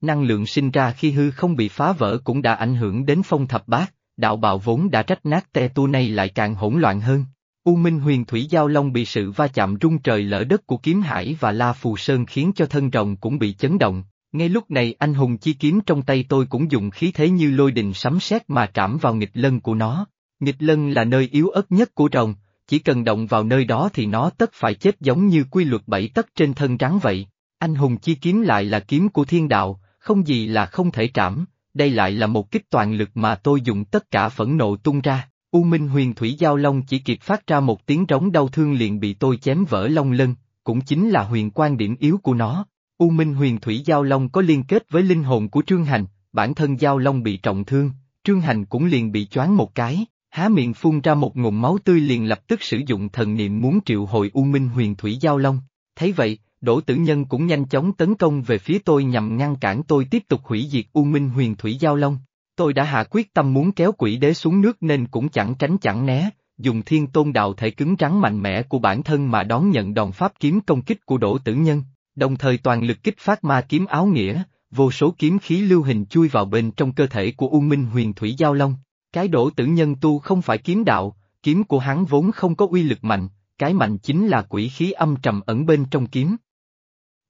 [SPEAKER 1] Năng lượng sinh ra khi hư không bị phá vỡ cũng đã ảnh hưởng đến phong thập bát, đạo bạo vốn đã trách nát te tu này lại càng hỗn loạn hơn. U Minh huyền thủy giao long bị sự va chạm rung trời lỡ đất của kiếm hải và La Phù Sơn khiến cho thân rồng cũng bị chấn động. Ngay lúc này anh hùng chi kiếm trong tay tôi cũng dùng khí thế như lôi đình sấm sét mà trảm vào nghịch lân của nó. Nghịch lân là nơi yếu ớt nhất của rồng, chỉ cần động vào nơi đó thì nó tất phải chết giống như quy luật bảy tấc trên thân rắn vậy. Anh hùng chi kiếm lại là kiếm của thiên đạo, không gì là không thể trảm, đây lại là một kích toàn lực mà tôi dùng tất cả phẫn nộ tung ra. U Minh huyền thủy giao long chỉ kịp phát ra một tiếng rống đau thương liền bị tôi chém vỡ long lân, cũng chính là huyền quan điểm yếu của nó. U Minh huyền thủy giao long có liên kết với linh hồn của Trương Hành, bản thân giao long bị trọng thương, Trương Hành cũng liền bị choáng một cái, há miệng phun ra một ngụm máu tươi liền lập tức sử dụng thần niệm muốn triệu hồi U Minh huyền thủy giao long. Thấy vậy, Đỗ Tử Nhân cũng nhanh chóng tấn công về phía tôi nhằm ngăn cản tôi tiếp tục hủy diệt U Minh huyền thủy giao long. Tôi đã hạ quyết tâm muốn kéo quỷ đế xuống nước nên cũng chẳng tránh chẳng né, dùng thiên tôn đạo thể cứng rắn mạnh mẽ của bản thân mà đón nhận đòn pháp kiếm công kích của Đỗ Tử Nhân, đồng thời toàn lực kích phát ma kiếm áo nghĩa, vô số kiếm khí lưu hình chui vào bên trong cơ thể của U Minh huyền thủy giao long. Cái Đỗ Tử Nhân tu không phải kiếm đạo, kiếm của hắn vốn không có uy lực mạnh, cái mạnh chính là quỷ khí âm trầm ẩn bên trong kiếm.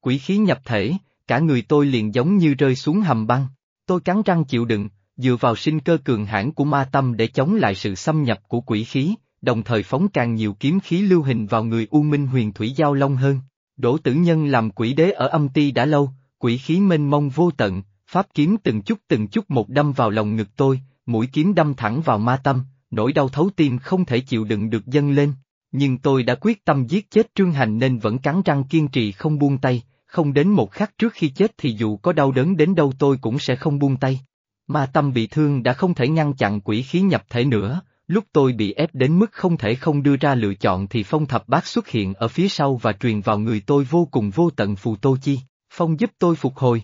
[SPEAKER 1] Quỷ khí nhập thể, cả người tôi liền giống như rơi xuống hầm băng, tôi cắn răng chịu đựng, dựa vào sinh cơ cường hãn của ma tâm để chống lại sự xâm nhập của quỷ khí, đồng thời phóng càng nhiều kiếm khí lưu hình vào người U Minh huyền thủy giao long hơn. Đỗ tử nhân làm quỷ đế ở âm ti đã lâu, quỷ khí mênh mông vô tận, pháp kiếm từng chút từng chút một đâm vào lòng ngực tôi, mũi kiếm đâm thẳng vào ma tâm, nỗi đau thấu tim không thể chịu đựng được dâng lên. Nhưng tôi đã quyết tâm giết chết Trương Hành nên vẫn cắn răng kiên trì không buông tay, không đến một khắc trước khi chết thì dù có đau đớn đến đâu tôi cũng sẽ không buông tay. Ma tâm bị thương đã không thể ngăn chặn quỷ khí nhập thể nữa, lúc tôi bị ép đến mức không thể không đưa ra lựa chọn thì phong thập bát xuất hiện ở phía sau và truyền vào người tôi vô cùng vô tận phù tô chi, phong giúp tôi phục hồi.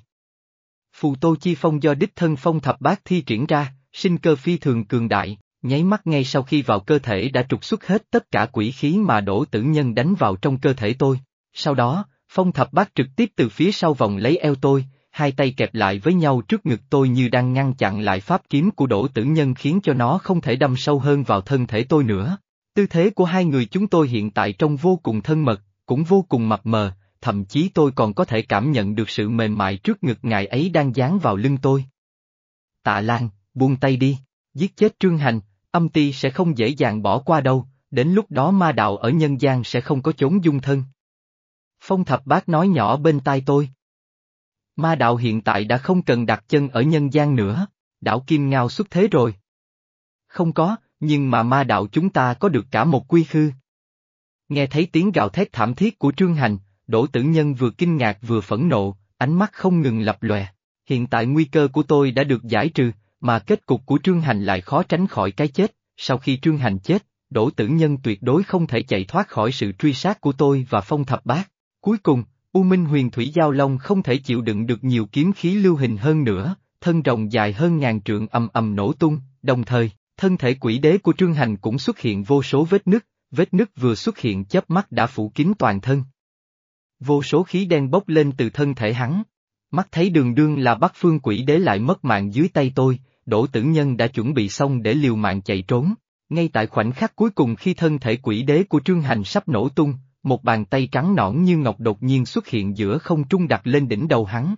[SPEAKER 1] Phù tô chi phong do đích thân phong thập bát thi triển ra, sinh cơ phi thường cường đại, nháy mắt ngay sau khi vào cơ thể đã trục xuất hết tất cả quỷ khí mà đổ tử nhân đánh vào trong cơ thể tôi. Sau đó, phong thập bát trực tiếp từ phía sau vòng lấy eo tôi, hai tay kẹp lại với nhau trước ngực tôi như đang ngăn chặn lại pháp kiếm của Đổ tử nhân khiến cho nó không thể đâm sâu hơn vào thân thể tôi nữa. Tư thế của hai người chúng tôi hiện tại trông vô cùng thân mật, cũng vô cùng mập mờ, thậm chí tôi còn có thể cảm nhận được sự mềm mại trước ngực ngài ấy đang dán vào lưng tôi. Tạ Lan, buông tay đi, giết chết Trương Hành, âm ti sẽ không dễ dàng bỏ qua đâu, đến lúc đó ma đạo ở nhân gian sẽ không có chốn dung thân. Phong thập bác nói nhỏ bên tai tôi. Ma đạo hiện tại đã không cần đặt chân ở nhân gian nữa, đảo Kim Ngao xuất thế rồi. Không có, nhưng mà ma đạo chúng ta có được cả một quy khư. Nghe thấy tiếng gào thét thảm thiết của Trương Hành, Đỗ Tử Nhân vừa kinh ngạc vừa phẫn nộ, ánh mắt không ngừng lập lòe. hiện tại nguy cơ của tôi đã được giải trừ, mà kết cục của Trương Hành lại khó tránh khỏi cái chết, sau khi Trương Hành chết, Đỗ Tử Nhân tuyệt đối không thể chạy thoát khỏi sự truy sát của tôi và phong thập bát. Cuối cùng, U Minh Huyền Thủy Giao Long không thể chịu đựng được nhiều kiếm khí lưu hình hơn nữa, thân rồng dài hơn ngàn trượng ầm ầm nổ tung, đồng thời, thân thể quỷ đế của Trương Hành cũng xuất hiện vô số vết nứt, vết nứt vừa xuất hiện chớp mắt đã phủ kín toàn thân. Vô số khí đen bốc lên từ thân thể hắn. Mắt thấy đường đương là bắt phương quỷ đế lại mất mạng dưới tay tôi, Đỗ Tử Nhân đã chuẩn bị xong để liều mạng chạy trốn. Ngay tại khoảnh khắc cuối cùng khi thân thể quỷ đế của Trương Hành sắp nổ tung, một bàn tay trắng nõn như ngọc đột nhiên xuất hiện giữa không trung đặt lên đỉnh đầu hắn,